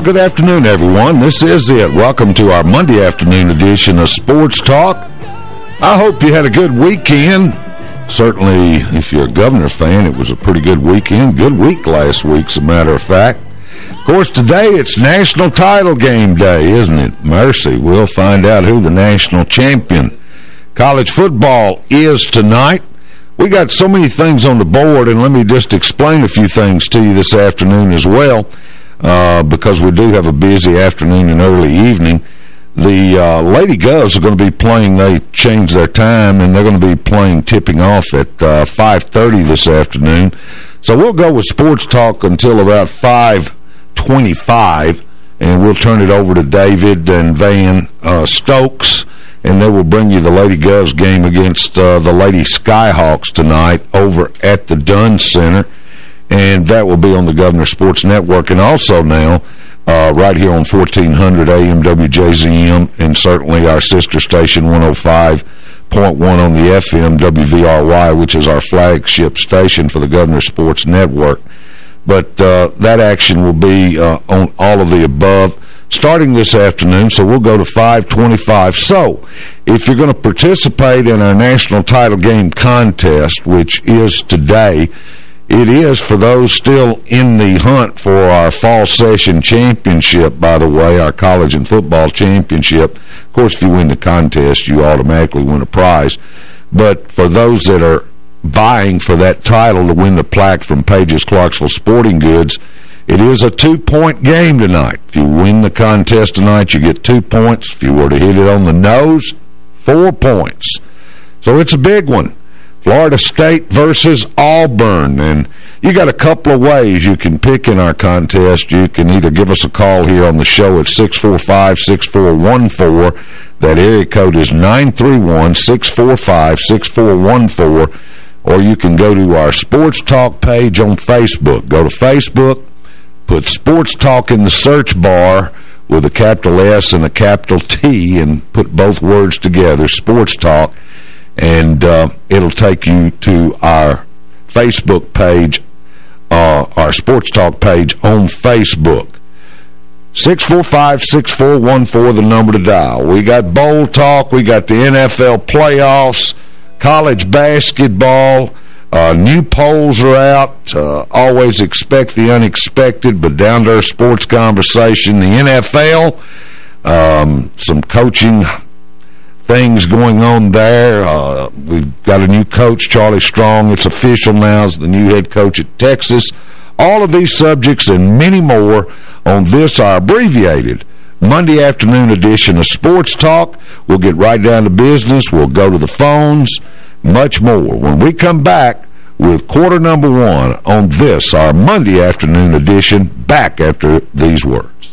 Well, good afternoon, everyone. This is it. Welcome to our Monday afternoon edition of Sports Talk. I hope you had a good weekend. Certainly, if you're a Governor fan, it was a pretty good weekend. Good week last week, as a matter of fact. Of course, today it's National Title Game Day, isn't it? Mercy. We'll find out who the national champion college football is tonight. We got so many things on the board, and let me just explain a few things to you this afternoon as well uh, because we do have a busy afternoon and early evening. The uh, Lady Govs are going to be playing, they changed their time, and they're going to be playing tipping off at uh, 5.30 this afternoon. So we'll go with Sports Talk until about 5.25, and we'll turn it over to David and Van uh, Stokes, and they will bring you the Lady Govs game against uh, the Lady Skyhawks tonight over at the Dunn Center and that will be on the Governor Sports Network, and also now uh, right here on 1400 AM WJZM, and certainly our sister station 105.1 on the FM WVRY, which is our flagship station for the Governor Sports Network. But uh, that action will be uh, on all of the above starting this afternoon, so we'll go to 525. So, if you're going to participate in our national title game contest, which is today, it is for those still in the hunt for our fall session championship, by the way, our college and football championship. Of course, if you win the contest, you automatically win a prize. But for those that are vying for that title to win the plaque from Pages Clarksville Sporting Goods, it is a two-point game tonight. If you win the contest tonight, you get two points. If you were to hit it on the nose, four points. So it's a big one. Florida State versus Auburn. And you got a couple of ways you can pick in our contest. You can either give us a call here on the show at 645-6414. That area code is 931-645-6414. Or you can go to our Sports Talk page on Facebook. Go to Facebook, put Sports Talk in the search bar with a capital S and a capital T and put both words together, Sports Talk and uh, it'll take you to our Facebook page, uh, our Sports Talk page on Facebook. 645-6414, the number to dial. We got bowl talk. We got the NFL playoffs, college basketball. Uh, new polls are out. Uh, always expect the unexpected, but down to our sports conversation. The NFL, um, some coaching things going on there. Uh, we've got a new coach, Charlie Strong. It's official now as the new head coach at Texas. All of these subjects and many more on this, our abbreviated Monday afternoon edition of Sports Talk. We'll get right down to business. We'll go to the phones, much more. When we come back with quarter number one on this, our Monday afternoon edition, back after these words.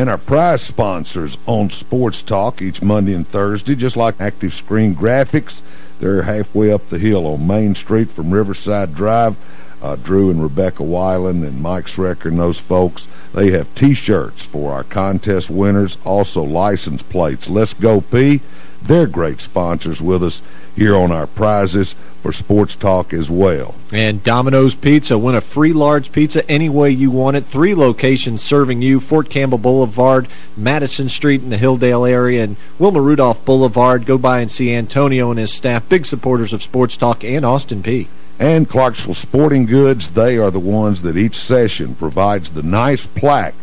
and our prize sponsors on Sports Talk each Monday and Thursday, just like Active Screen Graphics. They're halfway up the hill on Main Street from Riverside Drive. Uh, Drew and Rebecca Weiland and Mike Schrecker and those folks. They have T-shirts for our contest winners, also license plates. Let's Go Peay. They're great sponsors with us here on our prizes for Sports Talk as well. And Domino's Pizza. Win a free large pizza any way you want it. Three locations serving you. Fort Campbell Boulevard, Madison Street in the Hilldale area, and Wilma Rudolph Boulevard. Go by and see Antonio and his staff. Big supporters of Sports Talk and Austin Peay and Clarksville Sporting Goods. They are the ones that each session provides the nice plaque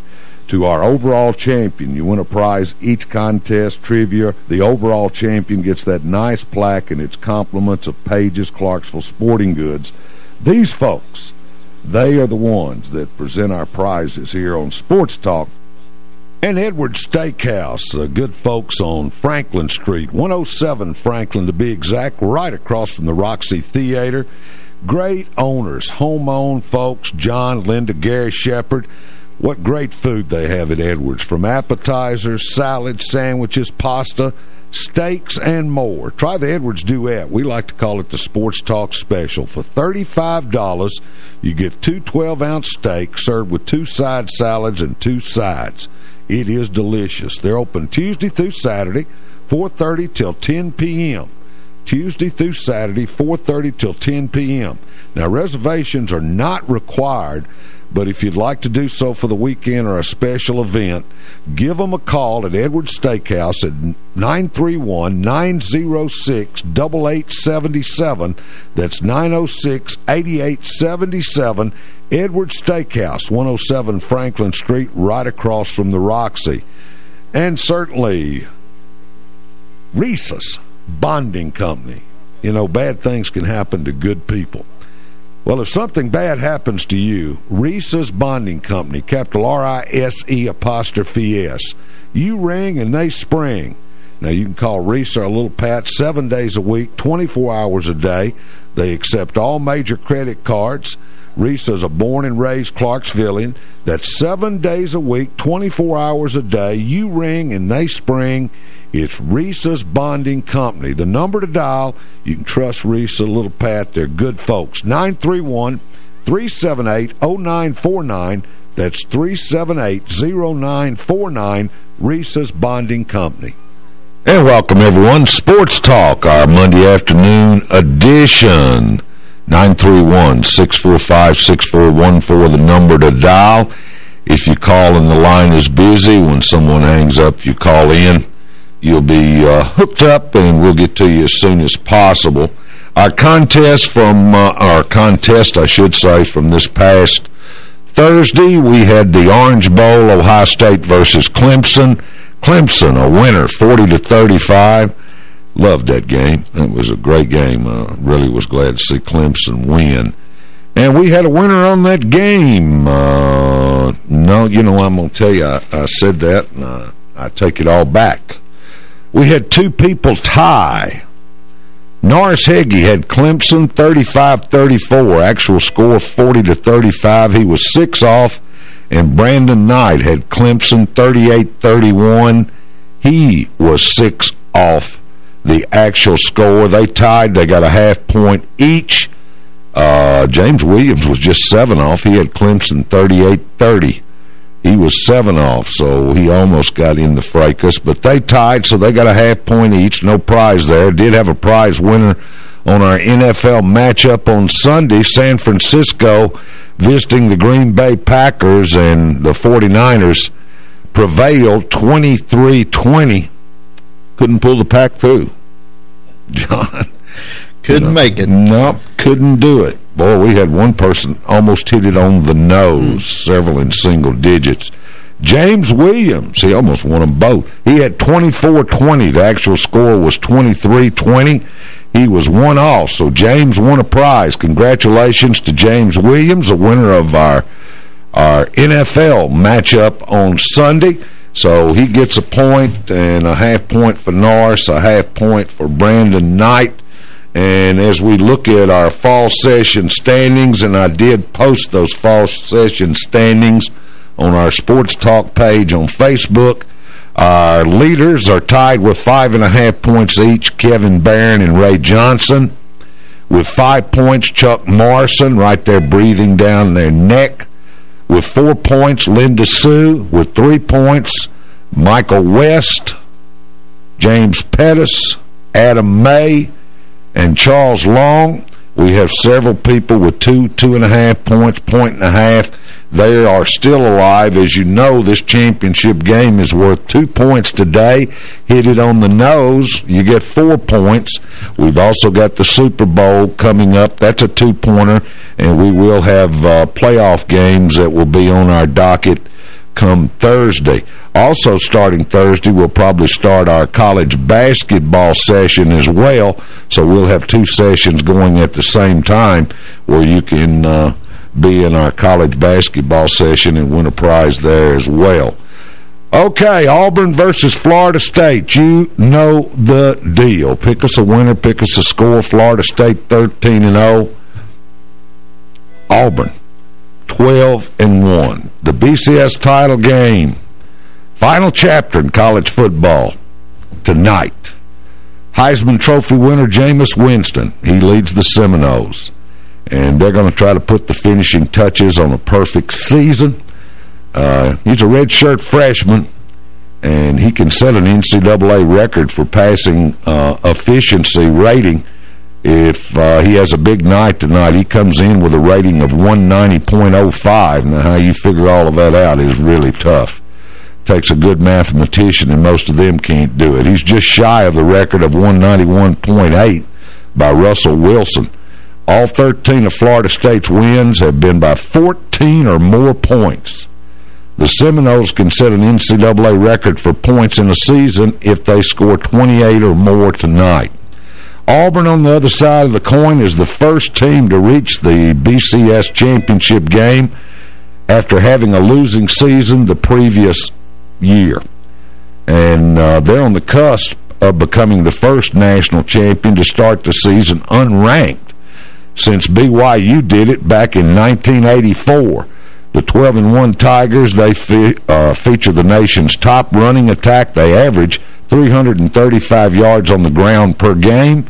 to our overall champion. You win a prize each contest, trivia. The overall champion gets that nice plaque and its compliments of Pages Clarksville Sporting Goods. These folks, they are the ones that present our prizes here on Sports Talk. And Edwards Steakhouse, uh, good folks on Franklin Street, 107 Franklin to be exact, right across from the Roxy Theater. Great owners, home-owned folks, John, Linda, Gary Shepard. What great food they have at Edwards, from appetizers, salads, sandwiches, pasta, steaks, and more. Try the Edwards Duet. We like to call it the Sports Talk Special. For $35, you get two 12-ounce steaks served with two side salads and two sides. It is delicious. They're open Tuesday through Saturday, 4.30 till 10 p.m. Tuesday through Saturday, 4.30 till 10 p.m. Now, reservations are not required, but if you'd like to do so for the weekend or a special event, give them a call at Edwards Steakhouse at 931-906-8877. That's 906-8877. Edwards Steakhouse, 107 Franklin Street, right across from the Roxy. And certainly, Reese's bonding company. You know, bad things can happen to good people. Well, if something bad happens to you, Reese's Bonding Company, capital R-I-S-E apostrophe S, you ring and they spring. Now, you can call Reese or Little Pat seven days a week, 24 hours a day. They accept all major credit cards. Reese is a born and raised Clarksvillian. That's seven days a week, 24 hours a day. You ring and they spring. It's Reese's Bonding Company. The number to dial, you can trust Reese and Little Pat. They're good folks. 931-378-0949. That's 378-0949, Reese's Bonding Company. And welcome, everyone. Sports Talk, our Monday afternoon edition. 931-645-6414, the number to dial. If you call and the line is busy, when someone hangs up, you call in. You'll be uh, hooked up, and we'll get to you as soon as possible. Our contest from, uh, our contest, I should say, from this past Thursday, we had the Orange Bowl, Ohio State versus Clemson. Clemson, a winner, 40 to 35. Loved that game. It was a great game. Uh, really was glad to see Clemson win. And we had a winner on that game. Uh, no, you know, I'm going to tell you, I, I said that, and uh, I take it all back. We had two people tie. Norris Heggie had Clemson 35-34, actual score 40 to 35. He was six off, and Brandon Knight had Clemson 38-31. He was six off the actual score. They tied. They got a half point each. Uh, James Williams was just seven off. He had Clemson 38-30. He was seven off, so he almost got in the fracas. But they tied, so they got a half point each. No prize there. Did have a prize winner on our NFL matchup on Sunday. San Francisco visiting the Green Bay Packers and the 49ers prevailed 23-20. Couldn't pull the pack through. John. Couldn't make it. Nope, couldn't do it. Boy, we had one person almost hit it on the nose, mm. several in single digits. James Williams, he almost won them both. He had 24-20. The actual score was 23-20. He was one off, so James won a prize. Congratulations to James Williams, the winner of our our NFL matchup on Sunday. So he gets a point and a half point for Norris, a half point for Brandon Knight. And as we look at our fall session standings, and I did post those fall session standings on our Sports Talk page on Facebook, our leaders are tied with five and a half points each, Kevin Barron and Ray Johnson. With five points, Chuck Morrison right there breathing down their neck. With four points, Linda Sue. With three points, Michael West, James Pettis, Adam May, and Charles Long. We have several people with two, two and a half points, point and a half. They are still alive. As you know, this championship game is worth two points today. Hit it on the nose, you get four points. We've also got the Super Bowl coming up. That's a two-pointer. And we will have uh, playoff games that will be on our docket come Thursday. Also starting Thursday, we'll probably start our college basketball session as well. So we'll have two sessions going at the same time where you can uh, be in our college basketball session and win a prize there as well. Okay, Auburn versus Florida State. You know the deal. Pick us a winner, pick us a score. Florida State 13-0. Auburn 12 and 1. The BCS title game. Final chapter in college football tonight. Heisman Trophy winner Jameis Winston. He leads the Seminoles. And they're going to try to put the finishing touches on a perfect season. Uh, he's a redshirt freshman, and he can set an NCAA record for passing uh, efficiency rating if uh, he has a big night tonight, he comes in with a rating of 190.05. Now, how you figure all of that out is really tough. Takes a good mathematician, and most of them can't do it. He's just shy of the record of 191.8 by Russell Wilson. All 13 of Florida State's wins have been by 14 or more points. The Seminoles can set an NCAA record for points in a season if they score 28 or more tonight. Auburn on the other side of the coin is the first team to reach the BCS championship game after having a losing season the previous year. And uh, they're on the cusp of becoming the first national champion to start the season unranked since BYU did it back in 1984. The 12-1 Tigers, they fe uh, feature the nation's top running attack. They average 335 yards on the ground per game.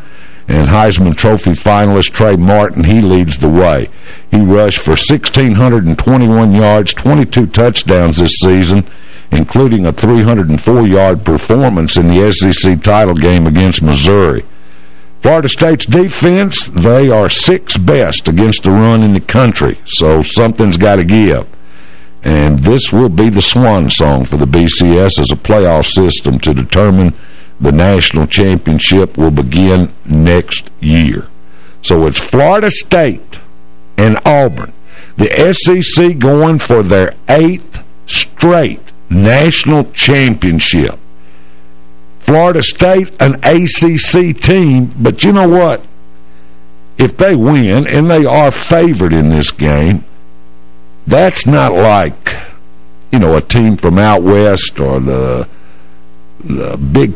And Heisman Trophy finalist Tre Mason, he leads the way. He rushed for 1,621 yards, 22 touchdowns this season, including a 304-yard performance in the SEC title game against Missouri. Florida State's defense, they are sixth best against the run in the country, so something's got to give. And this will be the swan song for the BCS as a playoff system to determine the national championship will begin next year. So it's Florida State and Auburn. The SEC going for their eighth straight national championship. Florida State, an ACC team, but you know what? If they win, and they are favored in this game, that's not like, you know, a team from out west or the the Big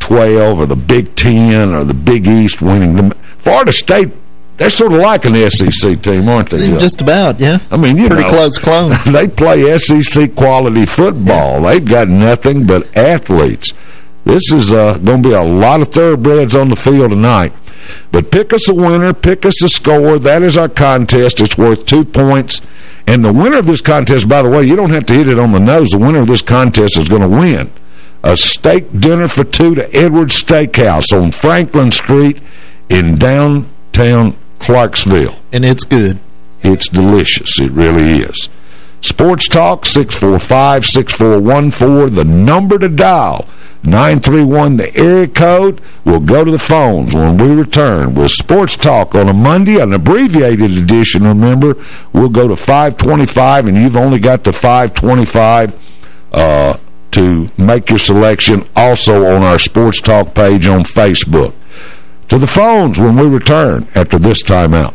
12 or the Big Ten or the Big East winning. them. Florida State, they're sort of like an SEC team, aren't they? Just about, yeah. I mean, you Pretty know, close clone. they play SEC quality football. Yeah. They've got nothing but athletes. This is uh, going to be a lot of thoroughbreds on the field tonight. But pick us a winner, pick us a score. That is our contest. It's worth two points. And the winner of this contest, by the way, you don't have to hit it on the nose. The winner of this contest is going to win a steak dinner for two to Edwards Steakhouse on Franklin Street in downtown Clarksville. And it's good. It's delicious. It really is. Sports Talk, 645-6414, the number to dial. 931, the area code. We'll go to the phones when we return with Sports Talk on a Monday, an abbreviated edition, remember. We'll go to 525, and you've only got the 525 uh, to make your selection also on our Sports Talk page on Facebook. To the phones when we return after this timeout.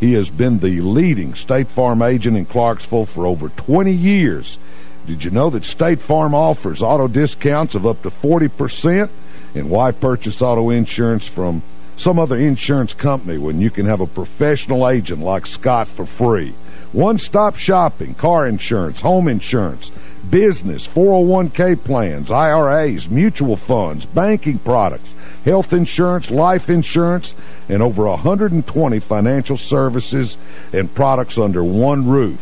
He has been the leading State Farm agent in Clarksville for over 20 years. Did you know that State Farm offers auto discounts of up to 40%? And why purchase auto insurance from some other insurance company when you can have a professional agent like Scott for free? One-stop shopping, car insurance, home insurance, business, 401k plans, IRAs, mutual funds, banking products, health insurance, life insurance, and over 120 financial services and products under one roof.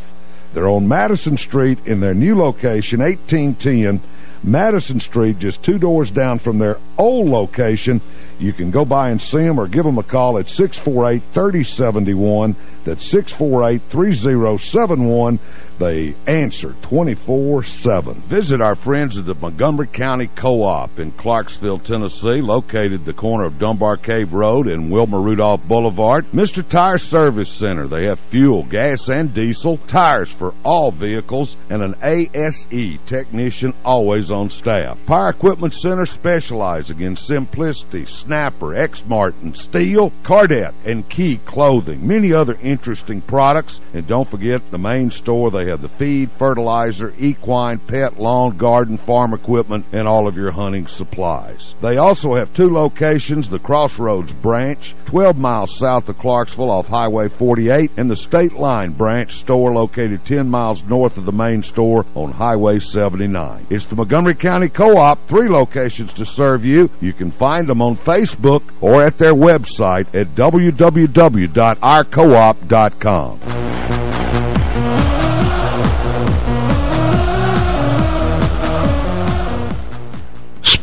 They're on Madison Street in their new location, 1810 Madison Street, just two doors down from their old location. You can go by and see them or give them a call at 648-3071. That's 648-3071. They answer 24-7. Visit our friends at the Montgomery County Co-op in Clarksville, Tennessee, located the corner of Dunbar Cave Road and Wilma Rudolph Boulevard. Mr. Tire Service Center. They have fuel, gas, and diesel, tires for all vehicles, and an ASE technician always on staff. Power Equipment Center specializing in Simplicity, Snapper, Exmark, Stihl, Carhartt, and Key Clothing. Many other interesting products. And don't forget the main store they have the feed, fertilizer, equine, pet, lawn, garden, farm equipment, and all of your hunting supplies. They also have two locations, the Crossroads branch, 12 miles south of Clarksville off Highway 48, and the State Line branch store located 10 miles north of the main store on Highway 79. It's the Montgomery County Co-op, three locations to serve you. You can find them on Facebook or at their website at www.ourcoop.com.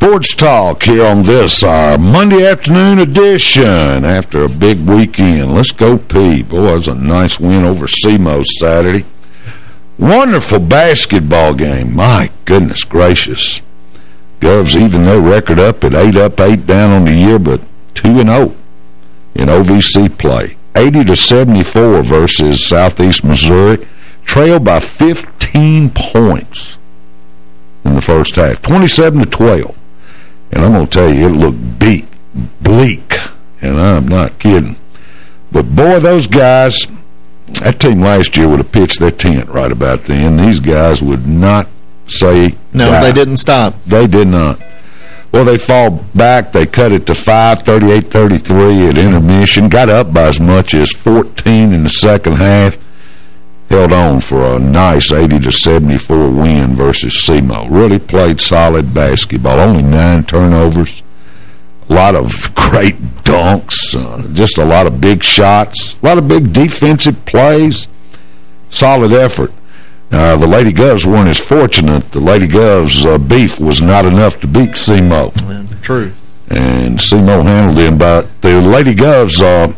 Sports Talk here on this, our Monday afternoon edition after a big weekend. Let's go, Pete. Boy, it was a nice win over SEMO Saturday. Wonderful basketball game. My goodness gracious. Govs even their record up at 8 up, 8 down on the year, but 2-0 in OVC play. 80 to 74 versus Southeast Missouri. Trailed by 15 points in the first half. 27 to 12. And I'm going to tell you, it looked beat, bleak, and I'm not kidding. But, boy, those guys, that team last year would have pitched their tent right about then. These guys would not say No, die. they didn't stop. They did not. Well, they fall back. They cut it to 5, 38-33 at intermission. Got up by as much as 14 in the second half held on for a nice 80 to 74 win versus SEMO. Really played solid basketball. Only nine turnovers. A lot of great dunks. Uh, just a lot of big shots. A lot of big defensive plays. Solid effort. Uh, the Lady Govs weren't as fortunate. The Lady Govs uh, beef was not enough to beat SEMO. true. And SEMO handled them. But the Lady Govs, uh,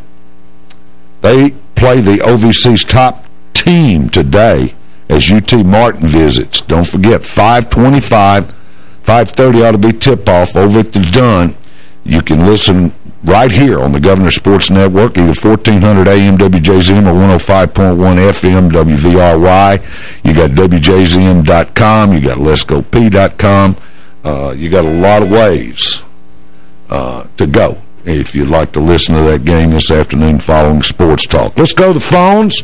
they play the OVC's top team today as UT Martin visits. Don't forget, 525, 530 ought to be tip-off over at the Dunn. You can listen right here on the Governor Sports Network, either 1400 AM WJZM or 105.1 FM WVRY. You got WJZM.com. You got Let'sGoP.com. Uh, you got a lot of ways uh, to go if you'd like to listen to that game this afternoon following Sports Talk. Let's go to the phones.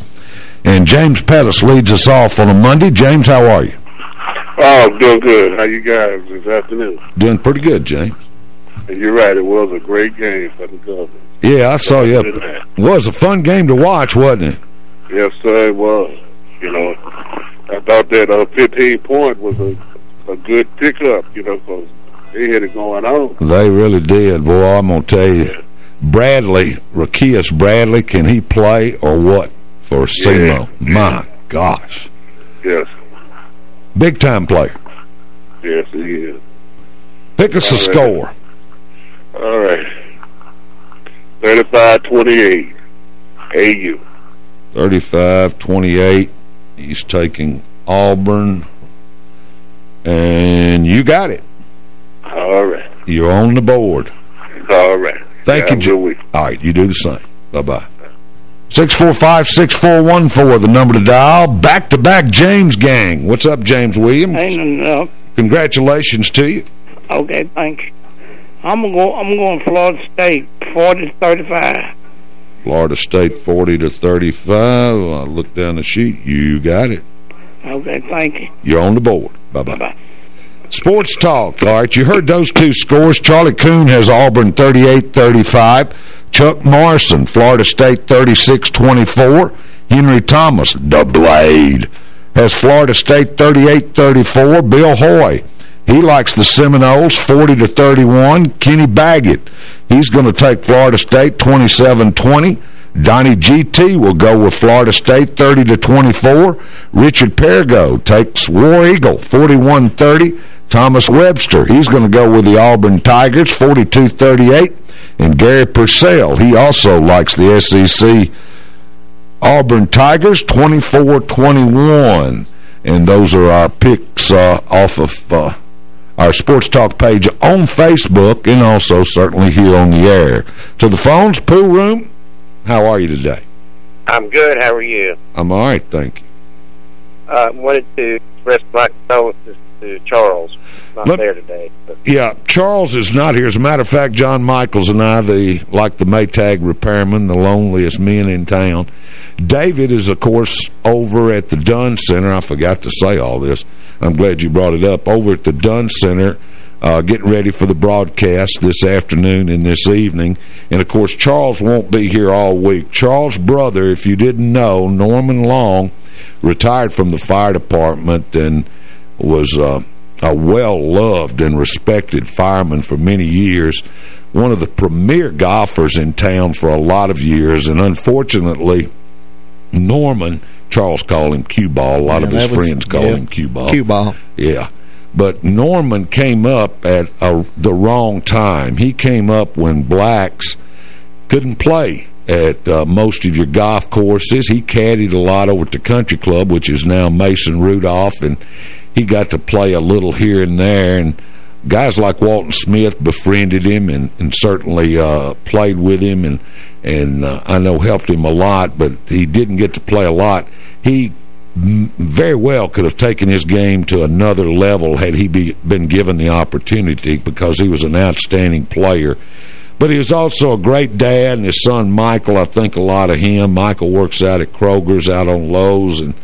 And James Pettis leads us off on a Monday. James, how are you? Oh, doing good. How you guys this afternoon? Doing pretty good, James. And you're right. It was a great game for the Governors. Yeah, I saw you. It was a fun game to watch, wasn't it? Yes, sir, it was. You know, I thought that uh, 15 point was a, a good pickup, you know, because they had it going on. They really did. Boy, I'm going to tell you. Bradley, Rakias Bradley, can he play or what? For SEMO. Yeah. My gosh. Yes. Big time player. Yes, he is. Pick us All a right. score. All right. 35-28. AU. 35-28. He's taking Auburn. And you got it. All right. You're on the board. All right. Thank yeah, you, we? All right, you do the same. Bye-bye. 645-6414, the number to dial. Back-to-back -back James Gang. What's up, James Williams? Congratulations to you. Okay, thank you. I'm gonna go. I'm going Florida State, 40 to 35. Florida State 40 to 35. I look down the sheet. You got it. Okay, thank you. You're on the board. Bye-bye. Sports Talk. All right, you heard those two scores. Charlie Coon has Auburn 38-35. Chuck Morrison, Florida State 36-24. Henry Thomas, the Blade, has Florida State 38-34. Bill Hoy, he likes the Seminoles 40-31. Kenny Baggett, he's going to take Florida State 27-20. Donnie GT will go with Florida State 30 to 24. Richard Pergo takes War Eagle 41-30. Thomas Webster, he's going to go with the Auburn Tigers 42-38. And Gary Purcell, he also likes the SEC Auburn Tigers 24-21. And those are our picks uh, off of uh, our Sports Talk page on Facebook and also certainly here on the air. To the phones, pool room, how are you today? I'm good. How are you? I'm all right, thank you. Uh, wanted to express my condolences to Charles. Not Let- there today. But Yeah, Charles is not here. As a matter of fact, John Michaels and I, the like the Maytag repairman, the loneliest men in town. David is, of course, over at the Dunn Center. I forgot to say all this. I'm glad you brought it up. Over at the Dunn Center, uh, getting ready for the broadcast this afternoon and this evening. And, of course, Charles won't be here all week. Charles' brother, if you didn't know, Norman Long, retired from the fire department and was... Uh, a well-loved and respected fireman for many years, one of the premier golfers in town for a lot of years, and unfortunately, Norman, Charles called him cue ball, a lot of his that was- friends call yeah. him cue ball. Cue ball. Yeah. But Norman came up at a, the wrong time. He came up when blacks couldn't play at uh, most of your golf courses. He caddied a lot over at the country club, which is now Mason Rudolph, and he got to play a little here and there. And guys like Walton Smith befriended him and, and certainly uh, played with him and, and uh, I know helped him a lot, but he didn't get to play a lot. He very well could have taken his game to another level had he be, been given the opportunity because he was an outstanding player. But he was also a great dad, and his son Michael, I think a lot of him. Michael works out at Kroger's out on Lowe's, and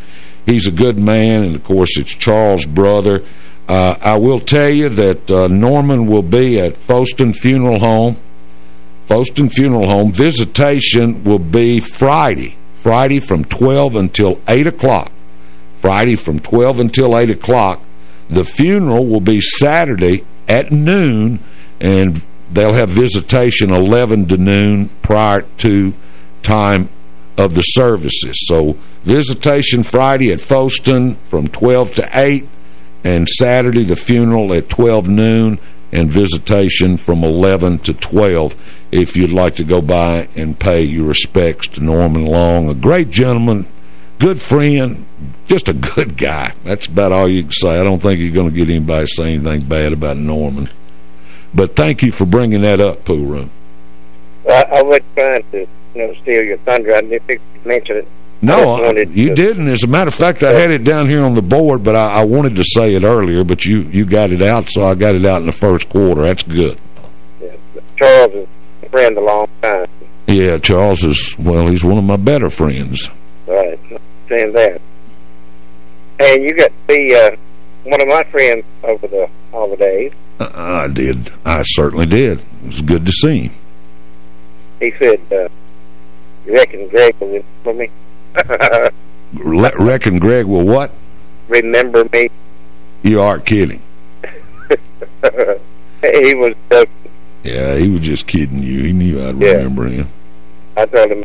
he's a good man, and of course it's Charles' brother. Uh, I will tell you that uh, Norman will be at Foston Funeral Home. Foston Funeral Home visitation will be Friday. Friday from 12 until 8 o'clock. Friday from 12 until 8 o'clock. The funeral will be Saturday at noon, and they'll have visitation 11 to noon prior to time of the services. So visitation Friday at Foston from 12 to 8, and Saturday the funeral at 12 noon, and visitation from 11 to 12 if you'd like to go by and pay your respects to Norman Long, a great gentleman, good friend, just a good guy. That's about all you can say. I don't think you're going to get anybody to say anything bad about Norman. But thank you for bringing that up, Pooh Room. I, I was trying to, you know, steal your thunder. I didn't think you mentioned it. No, I- you to- didn't. As a matter of fact, I had it down here on the board, but I, I wanted to say it earlier, but you, you got it out, so I got it out in the first quarter. That's good. Yeah, Charles is a friend a long time. Yeah, Charles is, well, he's one of my better friends. Right. Saying that. And you got to see uh, one of my friends over the holidays. Uh, I did. I certainly did. It was good to see him. He said, uh, you reckon Greg will remember me? Le reckon Greg will what? remember me? You are kidding. he was joking. Yeah, he was just kidding you. He knew I'd Yeah. remember him. I told him,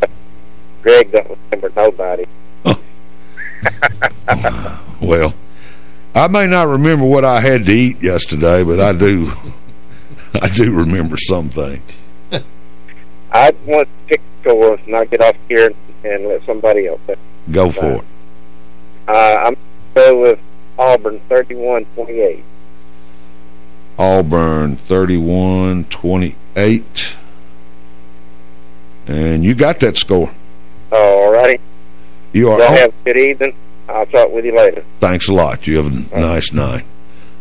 Greg don't remember nobody. Oh. Well, I may not remember what I had to eat yesterday, but I do I do remember something. I want to pick scores and I'll get off here and let somebody else. Go for it. Uh, I'm going to go with Auburn 31-28. Auburn 31-28. And you got that score. All righty. You are. Y'all have a good evening. I'll talk with you later. Thanks a lot. You have a nice night.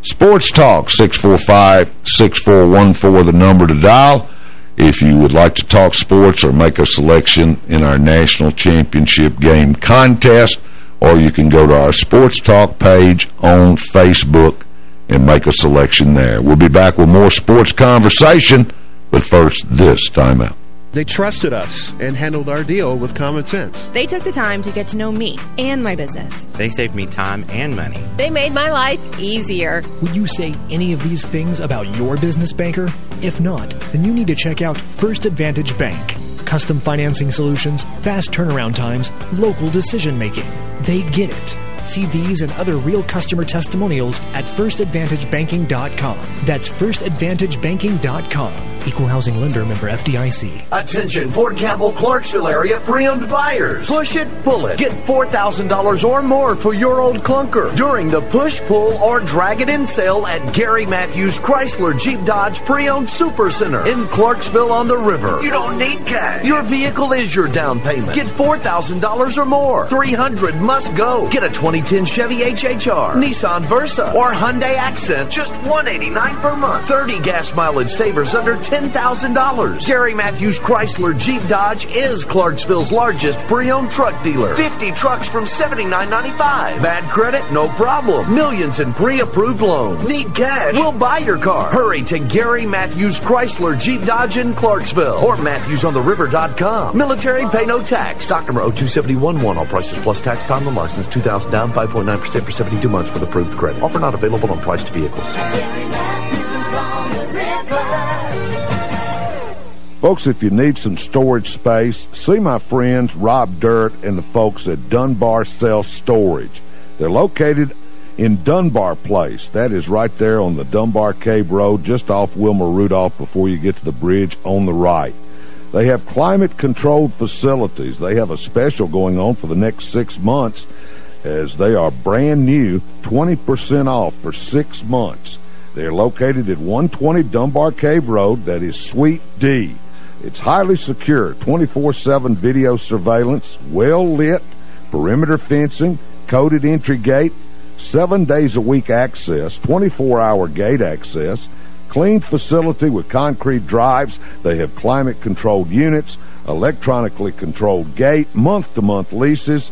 Sports Talk, 645-6414, the number to dial. If you would like to talk sports or make a selection in our national championship game contest, or you can go to our Sports Talk page on Facebook and make a selection there. We'll be back with more sports conversation, but first, this timeout. They trusted us and handled our deal with common sense. They took the time to get to know me and my business. They saved me time and money. They made my life easier. Would you say any of these things about your business banker? If not, then you need to check out First Advantage Bank. Custom financing solutions, fast turnaround times, local decision making. They get it. See these and other real customer testimonials at firstadvantagebanking.com. That's firstadvantagebanking.com. Equal housing lender member FDIC. Attention, Fort Campbell, Clarksville area pre-owned buyers. Push it, pull it. Get $4,000 or more for your old clunker during the push, pull, or drag it in sale at Gary Matthews Chrysler Jeep Dodge Pre-Owned Super Center in Clarksville on the river. You don't need cash. Your vehicle is your down payment. Get $4,000 or more. 300 must go. Get a 2010 Chevy HHR, Nissan Versa, or Hyundai Accent. Just 189 per month. 30 gas mileage savers under $10,000. Gary Matthews Chrysler Jeep Dodge is Clarksville's largest pre-owned truck dealer. 50 trucks from $79.95. Bad credit? No problem. Millions in pre-approved loans. Need cash? We'll buy your car. Hurry to Gary Matthews Chrysler Jeep Dodge in Clarksville or MatthewsOnTheRiver.com. Military pay no tax. Stock number 02711. All prices plus tax time and license. 2000 down 5.9% for 72 months with approved credit. Offer not available on priced vehicles. Folks, if you need some storage space, see my friends Rob Dirt and the folks at Dunbar Self Storage. They're located in Dunbar Place. That is right there on the Dunbar Cave Road, just off Wilma Rudolph before you get to the bridge on the right. They have climate-controlled facilities. They have a special going on for the next six months as they are brand new, 20% off for six months. They're located at 120 Dunbar Cave Road. That is Suite D. It's highly secure, 24-7 video surveillance, well-lit, perimeter fencing, coded entry gate, seven days a week access, 24-hour gate access, clean facility with concrete drives. They have climate-controlled units, electronically controlled gate, month-to-month -month leases,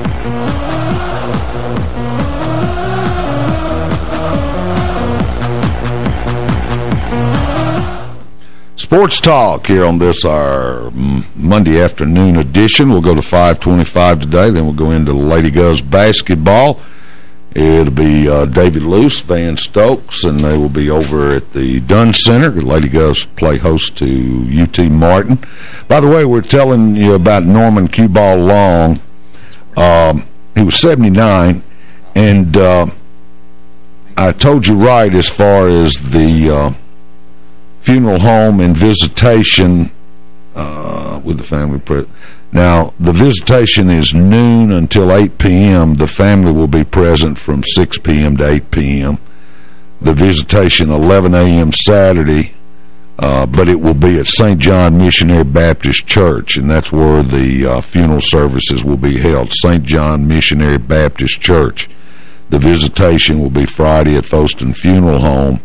Sports Talk here on this, our Monday afternoon edition. We'll go to 525 today, then we'll go into Lady Govs basketball. It'll be uh, David Luce, Van Stokes, and they will be over at the Dunn Center. Lady Govs play host to UT Martin. By the way, we're telling you about Norman Q-Ball Long. Um, he was 79, and uh, I told you right as far as the uh, funeral home and visitation uh, with the family. present. Now, the visitation is noon until 8 p.m. The family will be present from 6 p.m. to 8 p.m. The visitation 11 a.m. Saturday, uh, but it will be at St. John Missionary Baptist Church, and that's where the uh, funeral services will be held, St. John Missionary Baptist Church. The visitation will be Friday at Foston Funeral Home,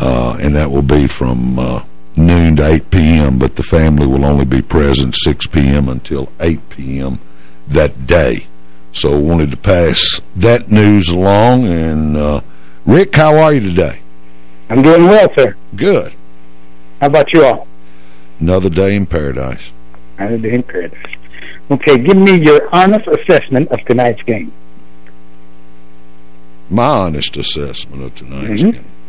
uh, and that will be from uh, noon to 8 p.m., but the family will only be present 6 p.m. until 8 p.m. that day. So wanted to pass that news along. And uh, Rick, how are you today? I'm doing well, sir. Good. How about you all? Another day in paradise. Another day in paradise. Okay, give me your honest assessment of tonight's game. My honest assessment of tonight's mm -hmm. game.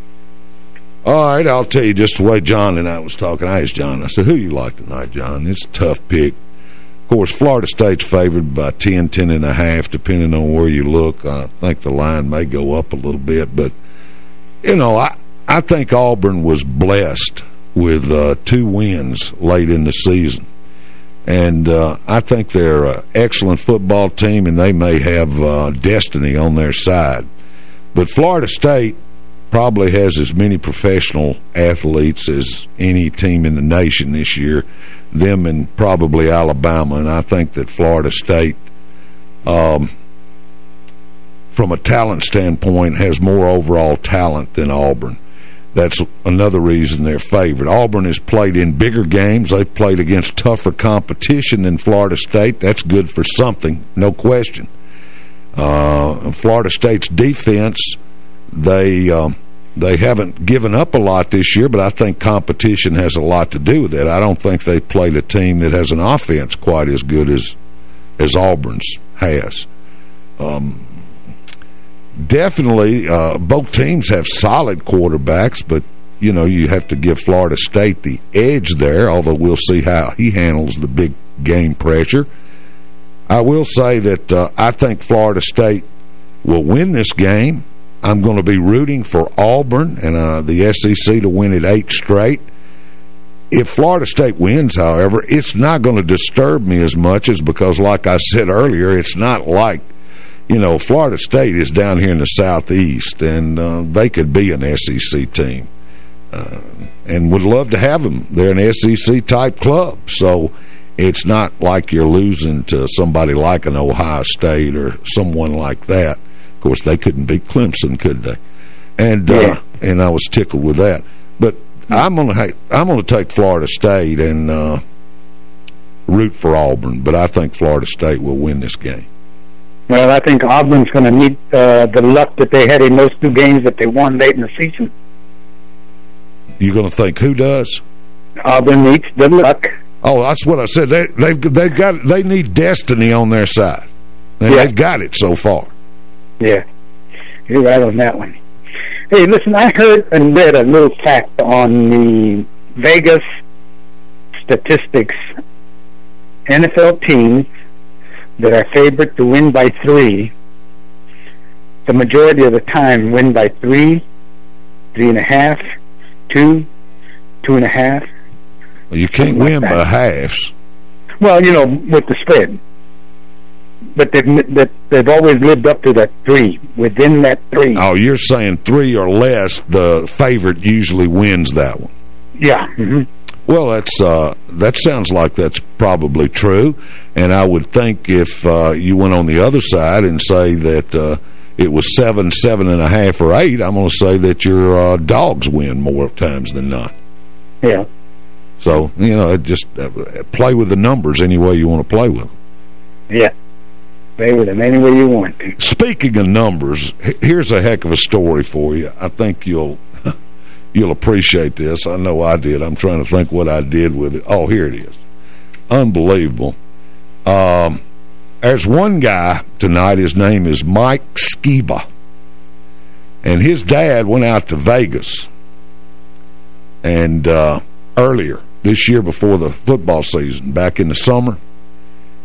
All right, I'll tell you just the way John and I was talking. I asked John, I said, who you like tonight, John? It's a tough pick. Of course, Florida State's favored by 10, 10 and a half, depending on where you look. I think the line may go up a little bit, but, you know, I, I think Auburn was blessed with uh, two wins late in the season. And uh, I think they're an excellent football team, and they may have uh, destiny on their side. But Florida State probably has as many professional athletes as any team in the nation this year, them and probably Alabama. And I think that Florida State, um, from a talent standpoint, has more overall talent than Auburn that's another reason they're favored. Auburn has played in bigger games. They've played against tougher competition than Florida State. That's good for something, no question. Uh, Florida State's defense, they um, they haven't given up a lot this year, but I think competition has a lot to do with it. I don't think they've played a team that has an offense quite as good as as Auburn's has. Um, definitely uh, both teams have solid quarterbacks, but you know you have to give Florida State the edge there. Although we'll see how he handles the big game pressure. I will say that uh, I think Florida State will win this game. I'm going to be rooting for Auburn and uh, the SEC to win it eight straight. If Florida State wins, however, it's not going to disturb me as much as because, like I said earlier, it's not like you know, Florida State is down here in the southeast, and uh, they could be an SEC team. Uh, and would love to have them. They're an SEC-type club, so it's not like you're losing to somebody like an Ohio State or someone like that. Of course, they couldn't beat Clemson, could they? And uh, and I was tickled with that. But I'm gonna I'm gonna take Florida State and uh, root for Auburn, but I think Florida State will win this game. Well, I think Auburn's going to need uh, the luck that they had in those two games that they won late in the season. You're going to think who does? Auburn needs the luck. Oh, that's what I said. They, they've they've got they need destiny on their side. And yeah. They've got it so far. Yeah, you're right on that one. Hey, listen, I heard and read a little fact on the Vegas statistics NFL teams that are favored to win by three, the majority of the time win by three, three and a half, two, two and a half. Well, you can't win by halves. Well, you know, with the spread. But they've, that they've always lived up to that three, within that three. Oh, you're saying three or less, the favorite usually wins that one. Yeah. Mm -hmm. Well, that's uh, that sounds like that's probably true, and I would think if uh, you went on the other side and say that uh, it was seven, seven and a half, or eight, I'm going to say that your uh, dogs win more times than not. Yeah. So you know, just uh, play with the numbers any way you want to play with them. Yeah. With them any way you want to. Speaking of numbers, here's a heck of a story for you. I think you'll You'll appreciate this. I know I did. I'm trying to think what I did with it. Oh, here it is. Unbelievable. Um, there's one guy tonight. His name is Mike Skiba. And his dad went out to Vegas. And uh, earlier this year before the football season, back in the summer.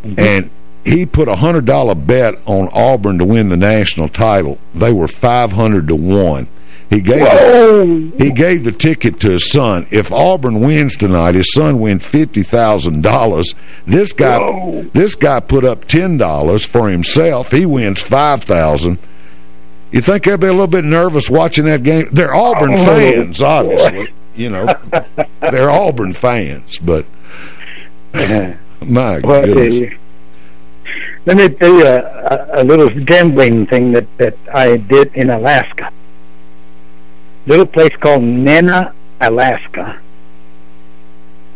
Mm -hmm. And he put a $100 bet on Auburn to win the national title. They were 500 to 1. He gave the, he gave the ticket to his son. If Auburn wins tonight, his son wins fifty thousand dollars. This guy Whoa. this guy put up ten dollars for himself. He wins five thousand. You think they'll be a little bit nervous watching that game? They're Auburn oh, fans, obviously. You know, they're Auburn fans, but my well, goodness. Let me tell you a, a little gambling thing that, that I did in Alaska little place called Nenana, Alaska.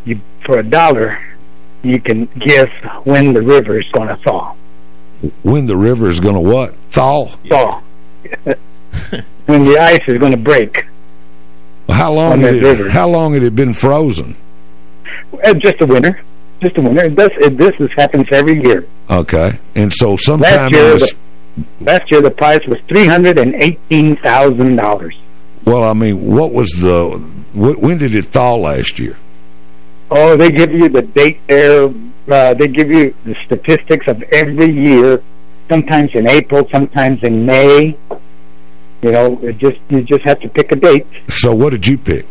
You for a dollar, you can guess when the river is going to thaw. When the river is going to what? Thaw. Thaw. when the ice is going to break. How long? Had it, how long had it been frozen? Uh, just a winter. Just a winter. It does, it, this is, happens every year. Okay. And so sometime last year, the, last year the price was $318,000. Well, I mean, what was the... When did it thaw last year? Oh, they give you the date there. Uh, they give you the statistics of every year. Sometimes in April, sometimes in May. You know, it just you just have to pick a date. So what did you pick?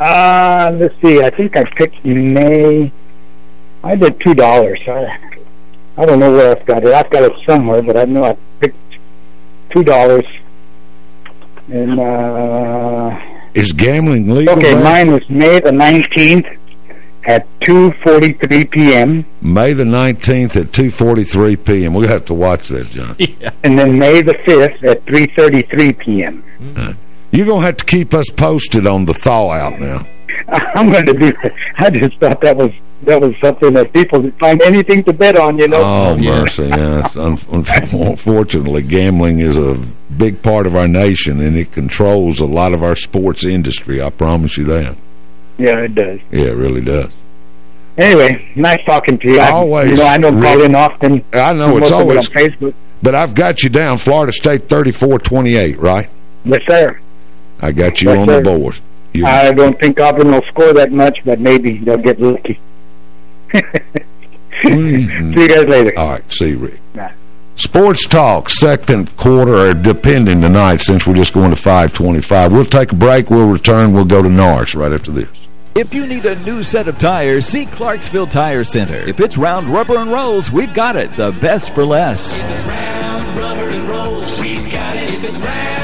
Uh, let's see. I think I picked May. I did two dollars. I, I don't know where I've got it. I've got it somewhere, but I know I picked two dollars. And uh, is gambling legal? Okay, mine was May the nineteenth at 2.43 p.m. May the 19th at 2.43 p.m. We'll have to watch that, John. Yeah. And then May the 5th at 3.33 p.m. Mm -hmm. You're going to have to keep us posted on the thaw out now. I'm going to do. I just thought that was that was something that people find anything to bet on, you know. Oh, mercy, yes. Unfortunately, gambling is a big part of our nation, and it controls a lot of our sports industry. I promise you that. Yeah, it does. Yeah, it really does. Anyway, nice talking to you. Always. I, you know, I don't call in often. I know, it's always. on Facebook. But I've got you down, Florida State 34-28, right? Yes, sir. I got you yes, on sir. the board. You're I don't think Auburn will score that much, but maybe they'll get lucky. mm -hmm. See you guys later. All right. See you, Rick. Nah. Sports Talk, second quarter, are depending tonight since we're just going to 525. We'll take a break. We'll return. We'll go to Norris right after this. If you need a new set of tires, see Clarksville Tire Center. If it's round rubber and rolls, we've got it. The best for less. If it's round rubber and rolls, we've got it. If it's round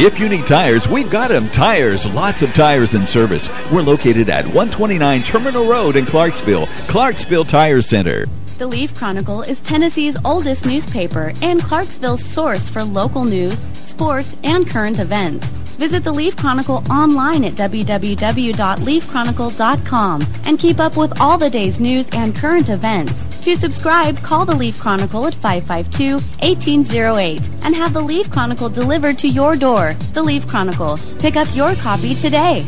If you need tires, we've got them. Tires, lots of tires in service. We're located at 129 Terminal Road in Clarksville. Clarksville Tire Center. The Leaf Chronicle is Tennessee's oldest newspaper and Clarksville's source for local news, sports, and current events. Visit the Leaf Chronicle online at www.leafchronicle.com and keep up with all the day's news and current events. To subscribe, call the Leaf Chronicle at 552-1808 and have the Leaf Chronicle delivered to your door. The Leaf Chronicle. Pick up your copy today.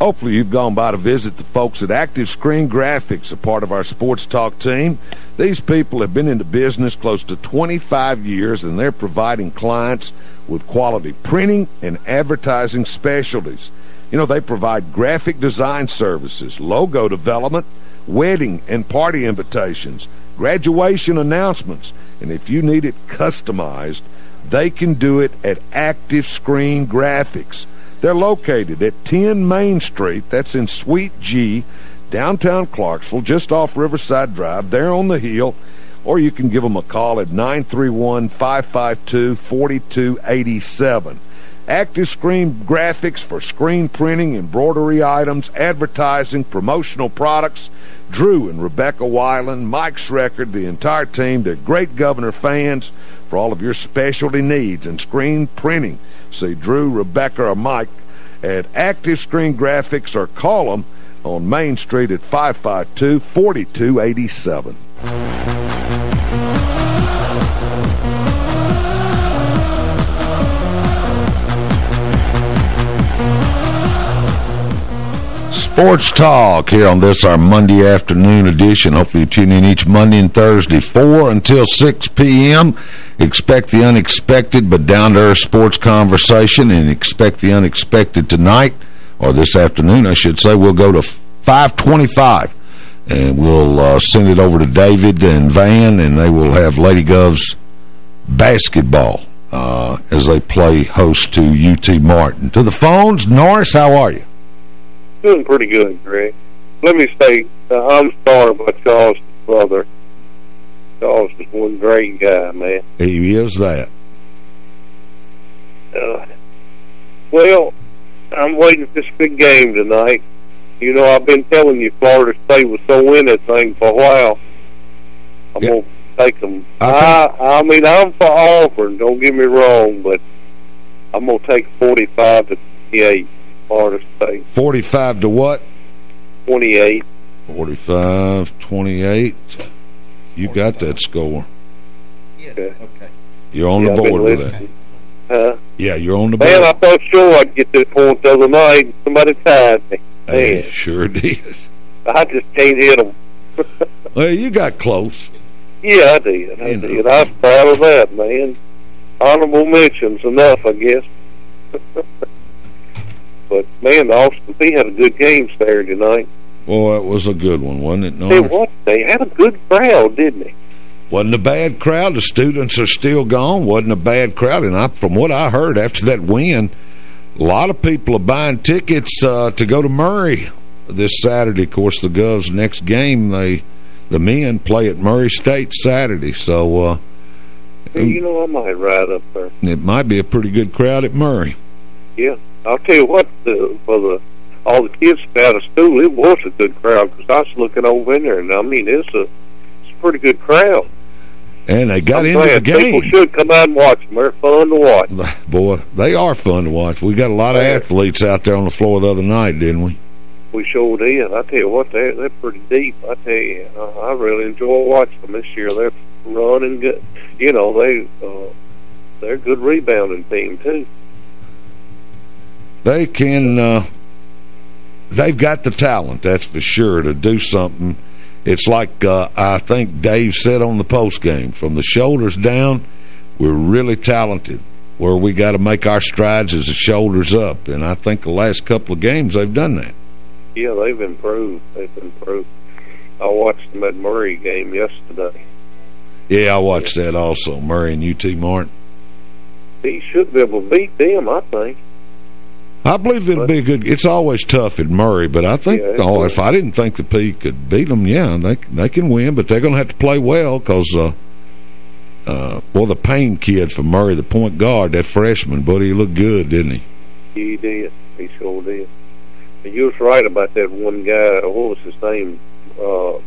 Hopefully you've gone by to visit the folks at Active Screen Graphics, a part of our Sports Talk team. These people have been into business close to 25 years, and they're providing clients with quality printing and advertising specialties. You know, they provide graphic design services, logo development, wedding and party invitations, graduation announcements, and if you need it customized, they can do it at Active Screen Graphics. They're located at 10 Main Street, that's in Suite G, downtown Clarksville, just off Riverside Drive, there on the hill, or you can give them a call at 931-552-4287. Active Screen graphics for screen printing, embroidery items, advertising, promotional products. Drew and Rebecca Weiland, Mike Schreckard, the entire team, they're great Governor fans for all of your specialty needs and screen printing. See Drew, Rebecca, or Mike at Active Screen Graphics or call them on Main Street at 552-4287. Sports Talk here on this, our Monday afternoon edition. Hopefully you tune in each Monday and Thursday, 4 until 6 p.m. Expect the unexpected, but down-to-earth sports conversation, and expect the unexpected tonight, or this afternoon, I should say. We'll go to 525, and we'll uh, send it over to David and Van, and they will have Lady Gov's basketball uh, as they play host to UT Martin. To the phones, Norris, how are you? Doing pretty good, Greg. Let me say, uh, I'm sorry about Charles' brother. Charles is one great guy, man. He is that. Uh, well, I'm waiting for this big game tonight. You know, I've been telling you Florida State was so win that thing for a while. I'm going to take them. I, I mean, I'm for Auburn, don't get me wrong, but I'm going to take 45 to 28 Florida State. 45 to what? 28. 45, 28. You got that score. Okay. You're on Yeah, the board with that. Huh? Yeah, you're on the board. Man, I board. thought sure I'd get this point the other night, somebody tied me. Hey, Man, sure did. I just can't hit them. Well, you got close. yeah, I did. I You know. I was proud of that, man. Honorable mentions enough, I guess. but, man, Austin Peay had a good game Saturday night. Boy, it was a good one, wasn't it? Norris? what? They had a good crowd, didn't they? Wasn't a bad crowd. The students are still gone. Wasn't a bad crowd. And I, from what I heard after that win, a lot of people are buying tickets uh, to go to Murray this Saturday. Of course, the Govs' next game, they the men play at Murray State Saturday. So uh, you know, I might ride up there. it might be a pretty good crowd at Murray. Yeah, I'll tell you what, the, for the all the kids out of school, it was a good crowd because I was looking over in there, and I mean, it's a it's a pretty good crowd. And they got I'm into the glad People should come out and watch them. They're fun to watch. Boy, they are fun to watch. We got a lot of athletes out there on the floor the other night, didn't we? We sure did. I tell you what, they're they're pretty deep. I tell you, uh, I really enjoy watching them this year. They're running good. You know, they uh, they're a good rebounding team too. They can uh, they've got the talent that's for sure to do something it's like uh, I think Dave said on the post game from the shoulders down we're really talented where we got to make our strides is the shoulders up and I think the last couple of games they've done that Yeah, they've improved. They've improved. I watched them at Murray game yesterday. yeah I watched that also Murray and UT Martin He should be able to beat them, I think. I believe it'll be a good. It's always tough at Murray, but I think Yeah, oh, if I didn't think the Peay could beat them, yeah, they they can win, but they're going to have to play well because, uh, uh, well, the Payne kid from Murray, the point guard, that freshman, but he looked good, didn't he? He did. He sure did. And you was right about that one guy. What was his name? Uh,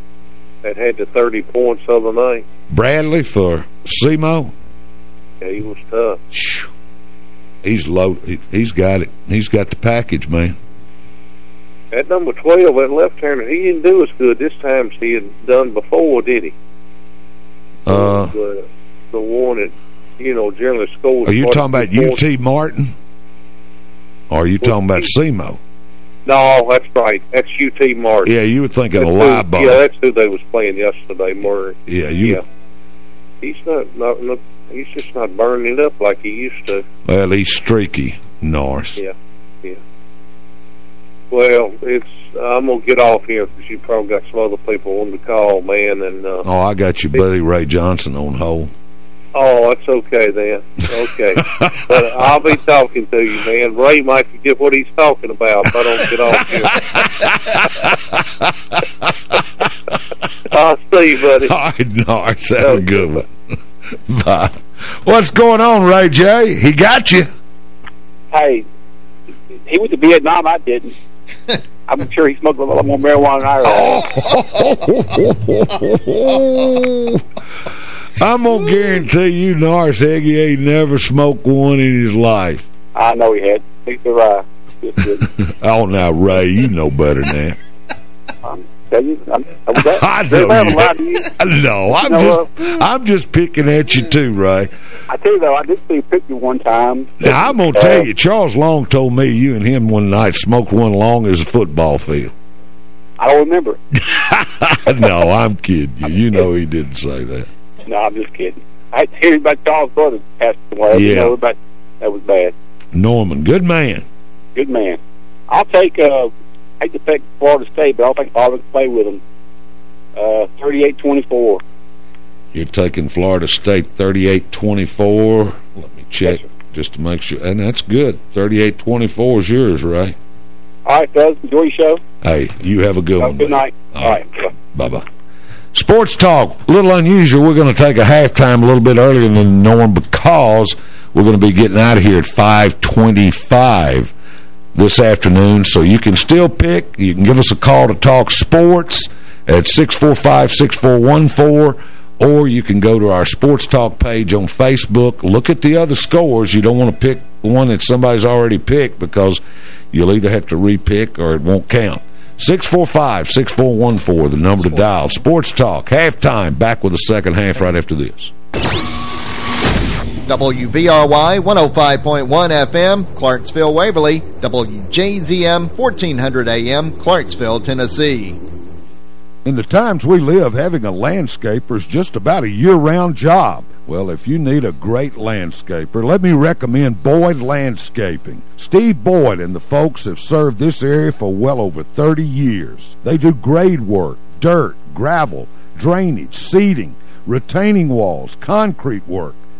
that had the 30 points the other night. Bradley for SEMO, Yeah, he was tough. He's low. He, he's got it. He's got the package, man. At number 12, that left-hander, he didn't do as good this time as he had done before, did he? Uh, the, the one that, you know, generally scores... are you talking about UT Martin? Or are you talking about SEMO? No, that's right. That's UT Martin. Yeah, you were thinking That's of who- live ball. Yeah, that's who they was playing yesterday, Murray. Yeah, you. Yeah. He's not, not, not, he's just not burning it up like he used to. Well, he's streaky, Norris. Yeah, yeah. Well, it's, I'm going to get off here because you probably got some other people on the call, man, and, uh, Oh, I got your buddy Ray Johnson on hold. oh, that's okay then. Okay. but I'll be talking to you, man. Ray might forget what he's talking about if I don't get off here. I'll see you, buddy. All right, Norris, have a good one. Bye. What's going on, Ray J? He got you. Hey, he went to Vietnam. I didn't. I'm sure he smoked a lot more marijuana than I have. I'm going to guarantee you Norris Eggy ain't never smoked one in his life. I know he had. He's the right. Just good. Oh, now, Ray, you know better than that. Um, tell you, I'm, that. I know have a you. lot of. No, I'm You know, just I'm just picking at you too, Ray. I tell you though, I did see a picture one time. Now, I'm going to tell you, Charles Long told me you and him one night smoked one long as a football field. I don't remember. no, I'm kidding you. You know he didn't say that. No, I'm just kidding. I had to hear about Charles' brother passed away. You Yeah. know, but that was bad. Norman, good man. Good man. I'll take. Uh, hate to pick Florida State, but I'll think Auburn can play with them. Uh, 38-24. You're taking Florida State 38-24. Let me check just to make sure. And that's good. 38-24 is yours, Ray. All right, fellas, enjoy your show. Hey, you have a good Have a one. good night. All All right. right. Bye-bye. Sports Talk, a little unusual. We're going to take a halftime a little bit earlier than normal because we're going to be getting out of here at 525. This afternoon, so you can still pick. You can give us a call to talk sports at 645-6414, or you can go to our Sports Talk page on Facebook. Look at the other scores. You don't want to pick one that somebody's already picked because you'll either have to repick or it won't count. 645-6414, the number to dial. Sports Talk, halftime, back with the second half right after this. WVRY 105.1 FM, Clarksville, Waverly, WJZM 1400 AM, Clarksville, Tennessee. In the times we live, having a landscaper is just about a year-round job. Well, if you need a great landscaper, let me recommend Boyd Landscaping. Steve Boyd and the folks have served this area for well over 30 years. They do grade work, dirt, gravel, drainage, seeding, retaining walls, concrete work,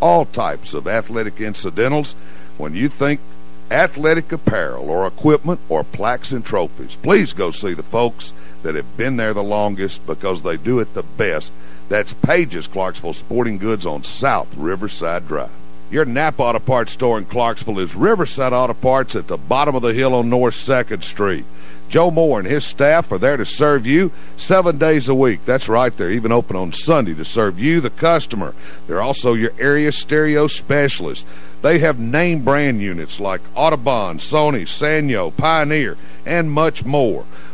all types of athletic incidentals. When you think athletic apparel or equipment or plaques and trophies, please go see the folks that have been there the longest because they do it the best. That's Page's Clarksville Sporting Goods on South Riverside Drive. Your Napa Auto Parts store in Clarksville is Riverside Auto Parts at the bottom of the hill on North 2nd Street. Joe Moore and his staff are there to serve you seven days a week. That's right, they're even open on Sunday to serve you, the customer. They're also your area stereo specialist. They have name brand units like Autobahn, Sony, Sanyo, Pioneer, and much more.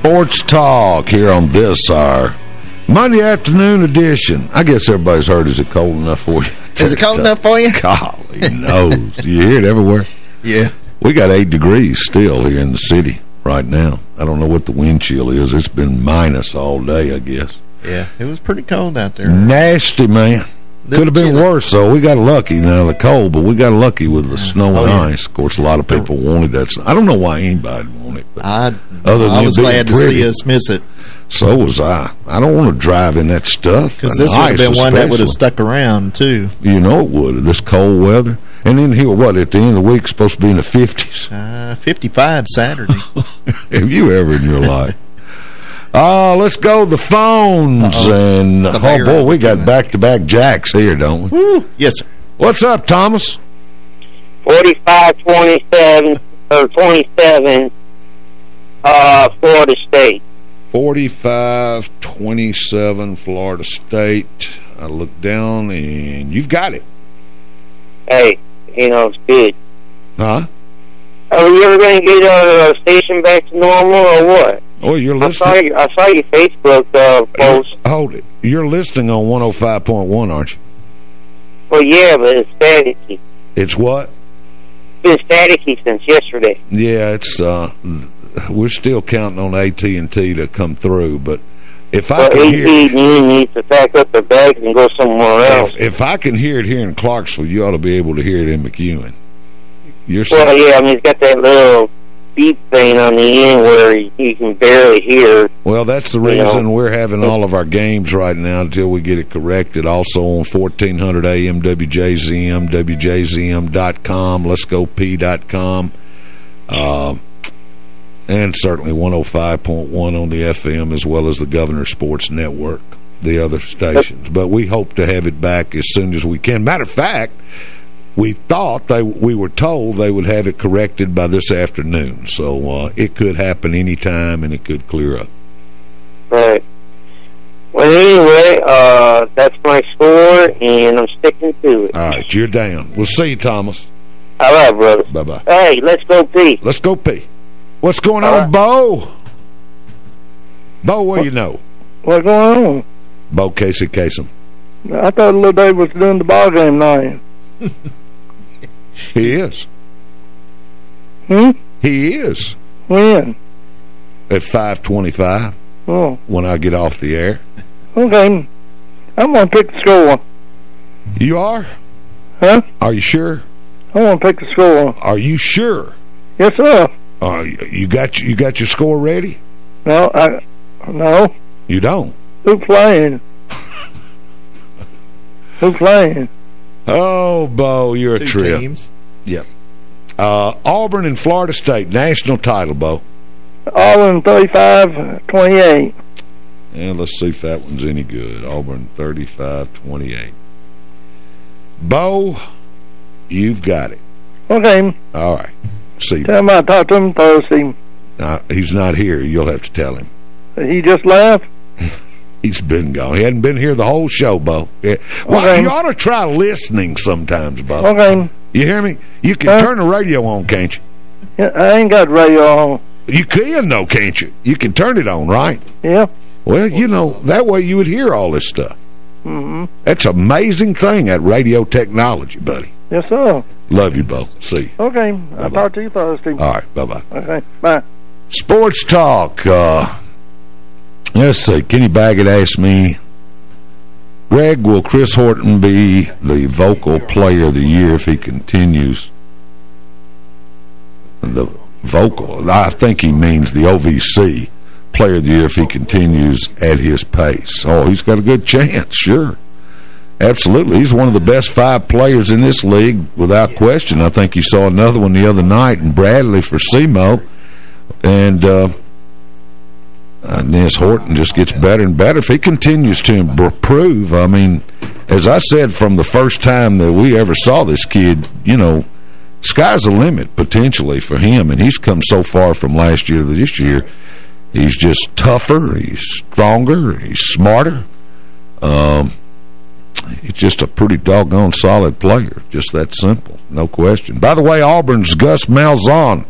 Sports Talk here on this our Monday afternoon edition. I guess everybody's heard. Is it cold enough for you? Is it cold enough for you? Golly knows. you hear it everywhere? Yeah. We got 8 degrees still here in the city right now. I don't know what the wind chill is. It's been minus all day, I guess. Yeah, it was pretty cold out there. Nasty, man. Could have been worse, though. We got lucky now, the cold, but we got lucky with the snow Oh, and yeah. ice. Of course, a lot of people wanted that. I don't know why anybody wanted it. But I, other than I was being glad to pretty. see us miss it. So was I. I don't want to drive in that stuff. Because this would have ice been one that would have stuck around, too. You know it would, this cold weather. And then here, what, at the end of the week, supposed to be in the 50s. Uh, 55 Saturday. Have you ever in your life? Uh, let's go the phones. Uh-oh. And, The oh, boy, we got back-to-back jacks here, don't we? Yes, sir. What's up, Thomas? 45-27, or 27, uh, Florida State. 45-27, Florida State. I look down, and you've got it. Hey, you know, it's good. Huh? Are we ever going to get our uh, station back to normal or what? Oh, you're I saw, listening. I saw your Facebook uh, post. Hold it. You're listening on 105.1, aren't you? Well, yeah, but it's staticky. It's what? It's been staticky since yesterday. Yeah, it's uh we're still counting on AT&T to come through, but if I can hear needs to pack up their bags and go somewhere else. if, if I can hear it here in Clarksville, you ought to be able to hear it in McEwen. You're Well, yeah, I mean, it's got that little beep thing on the end where you, can barely hear. well, that's the you know. reason we're having all of our games right now until we get it corrected. Also on 1400 AM WJZM, WJZM.com, let's go Peay.com. Um, and certainly 105.1 on the FM as well as the Governor Sports Network, the other stations. But we hope to have it back as soon as we can. Matter of fact, we thought they we were told they would have it corrected by this afternoon. So uh, it could happen any time, and it could clear up. Right. Well, anyway, uh, that's my score, and I'm sticking to it. All right, you're down. We'll see you, Thomas. All right, brother. Bye-bye. Hey, let's go Peay. Let's go Peay. What's going All on, right. Bo? Bo, what do you know? What's going on? Bo Casey Kasem. I thought Little Dave was doing the ball game night. He is. Hmm? He is. When? At 525 Oh, when I get off the air. okay. I'm going to pick the score. You are? Huh? Are you sure? I want to pick the score. Are you sure? Yes, sir. Uh, you got you got your score ready? No, I, no. You don't. Who playing? Who playing? Oh, Bo, you're a Two trip. teams. Yep. Uh, Auburn and Florida State, national title, Bo. Auburn 35, 28. And let's see if that one's any good. Auburn 35-28. Bo, you've got it. Okay. All right. See, Tell him I talked to him Thursday. uh, he's not here. You'll have to tell him. He just left. He's been gone. He hadn't been here the whole show, Bo. Yeah. Well, Okay. you ought to try listening sometimes, Bo. Okay. You hear me? You can Huh? turn the radio on, can't you? Yeah, I ain't got radio on. You can, though, can't you? You can turn it on, right? Yeah. Well, you know, that way you would hear all this stuff. Mm-hmm. That's an amazing thing, that radio technology, buddy. Yes, sir. Love you, Bo. See you. Okay. I'll talk to you Thursday. All right. Bye-bye. Okay. Bye. Sports talk. Uh, let's see. Kenny Baggett asked me, Greg, will Chris Horton be the vocal player of the year if he continues the vocal? I think he means the OVC player of the year if he continues at his pace. Oh, he's got a good chance, sure. Absolutely. He's one of the best five players in this league without question. I think you saw another one the other night in Bradley for SEMO. And uh, uh, Ness Horton just gets better and better. If he continues to improve, I mean, as I said from the first time that we ever saw this kid, you know, sky's the limit potentially for him. And he's come so far from last year to this year. He's just tougher. He's stronger. He's smarter. Um, he's just a pretty doggone solid player. Just that simple. No question. By the way, Auburn's Gus Malzahn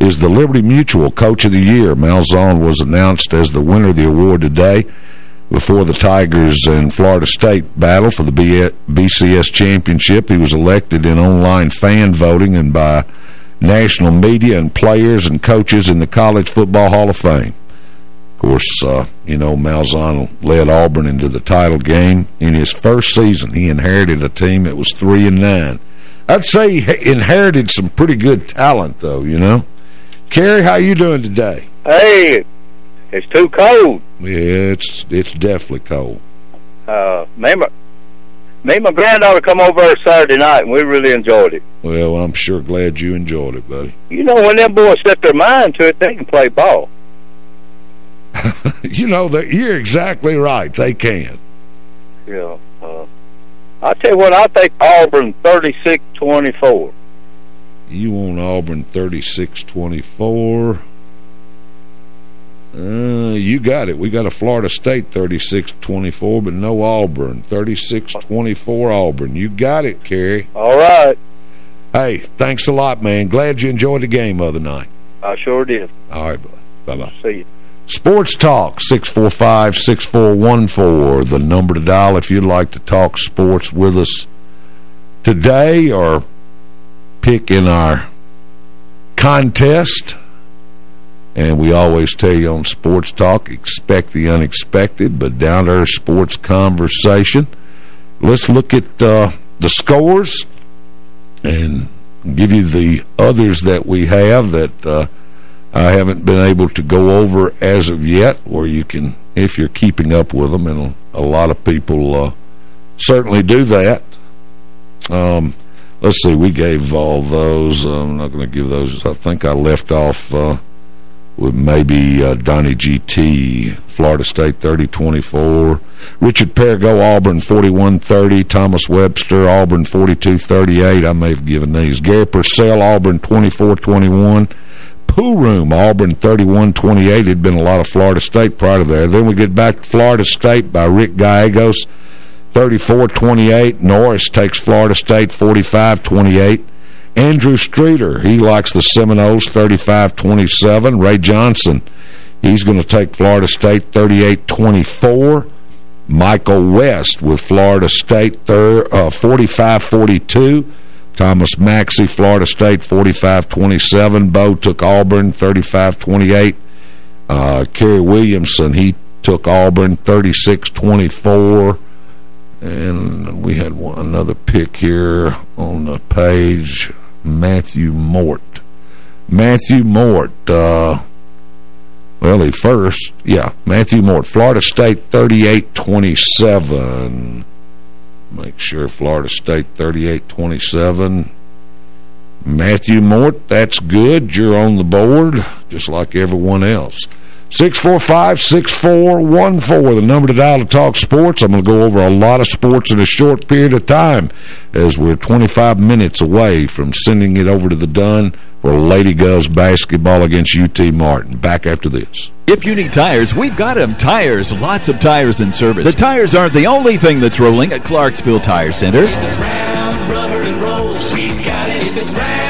is the Liberty Mutual Coach of the Year. Malzahn was announced as the winner of the award today before the Tigers and Florida State battle for the BCS championship. He was elected in online fan voting and by national media and players and coaches in the College Football Hall of Fame. Of course, uh, you know, Malzahn led Auburn into the title game. In his first season, he inherited a team that was 3 and nine. I'd say he inherited some pretty good talent, though, you know. Kerry, how you doing today? Hey, it's too cold. Yeah, it's it's definitely cold. Uh, me, and my, me and my granddaughter come over Saturday night, and we really enjoyed it. Well, I'm sure glad you enjoyed it, buddy. You know, when them boys set their mind to it, they can play ball. you know, that you're exactly right. They can. Yeah. Uh, I'll tell you what, I'll take Auburn 36-24. You want Auburn 36-24. Uh, you got it. We got a Florida State 36-24, but no Auburn. 36-24 Auburn. You got it, Kerry. All right. Hey, thanks a lot, man. Glad you enjoyed the game other night. I sure did. All right, bye-bye. See you. Sports Talk, 645-6414. The number to dial if you'd like to talk sports with us today or pick in our contest. And we always tell you on Sports Talk, expect the unexpected, but down to our sports conversation. Let's look at uh, the scores and give you the others that we have that uh, I haven't been able to go over as of yet, where you can, if you're keeping up with them, and a lot of people uh, certainly do that. Um, let's see, we gave all those. I'm not going to give those. I think I left off uh, with maybe uh, Donnie GT, Florida State 30-24. Richard Perigo, Auburn 41-30. Thomas Webster, Auburn 42-38. I may have given these. Gary Purcell, Auburn 24-21. Pool Room, Auburn 31-28. Had been a lot of Florida State prior to there. Then we get back to Florida State by Rick Gallegos, 34-28. Norris takes Florida State 45-28. Andrew Streeter, he likes the Seminoles 35-27. Ray Johnson, he's going to take Florida State 38-24. Michael West with Florida State 45-42. Uh, Thomas Maxey, Florida State 45-27. Bo took Auburn 35-28. Uh, Kerry Williamson, he took Auburn 36-24. And we had one another pick here on the page, Matthew Mort. Matthew Mort, uh, well, he first, yeah, Matthew Mort, Florida State 38-27. Make sure Florida State 38-27. Matthew Mort, that's good. You're on the board, just like everyone else. 645-6414, the number to dial to talk sports. I'm going to go over a lot of sports in a short period of time as we're 25 minutes away from sending it over to the Dunn for Lady Govs basketball against UT Martin. Back after this. If you need tires, we've got them. Tires, lots of tires in service. The tires aren't the only thing that's rolling at Clarksville Tire Center. If it's round, rubber, and rolls, we've got it. If it's round,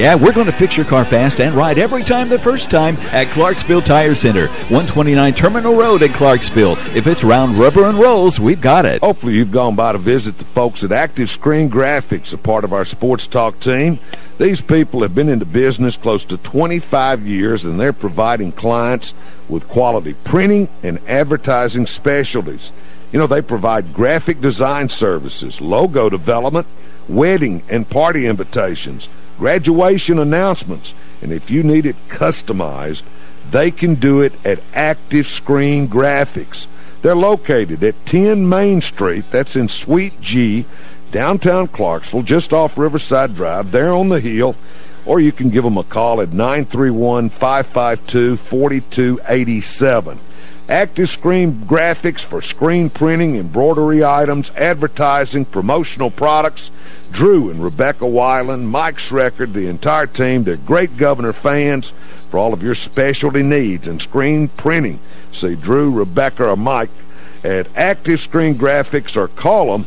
Yeah, we're going to fix your car fast and right every time the first time at Clarksville Tire Center, 129 Terminal Road in Clarksville. If it's round rubber and rolls, we've got it. Hopefully you've gone by to visit the folks at Active Screen Graphics, a part of our Sports Talk team. These people have been into business close to 25 years, and they're providing clients with quality printing and advertising specialties. You know, they provide graphic design services, logo development, wedding and party invitations, graduation announcements, and if you need it customized, they can do it at Active Screen Graphics. They're located at 10 Main Street, that's in Suite G, downtown Clarksville, just off Riverside Drive, there on the hill, or you can give them a call at 931-552-4287. Active Screen Graphics for screen printing, embroidery items, advertising, promotional products. Drew and Rebecca Weiland, Mike Schreckard, the entire team, they're great Governor fans for all of your specialty needs and screen printing. See Drew, Rebecca, or Mike at Active Screen Graphics or call them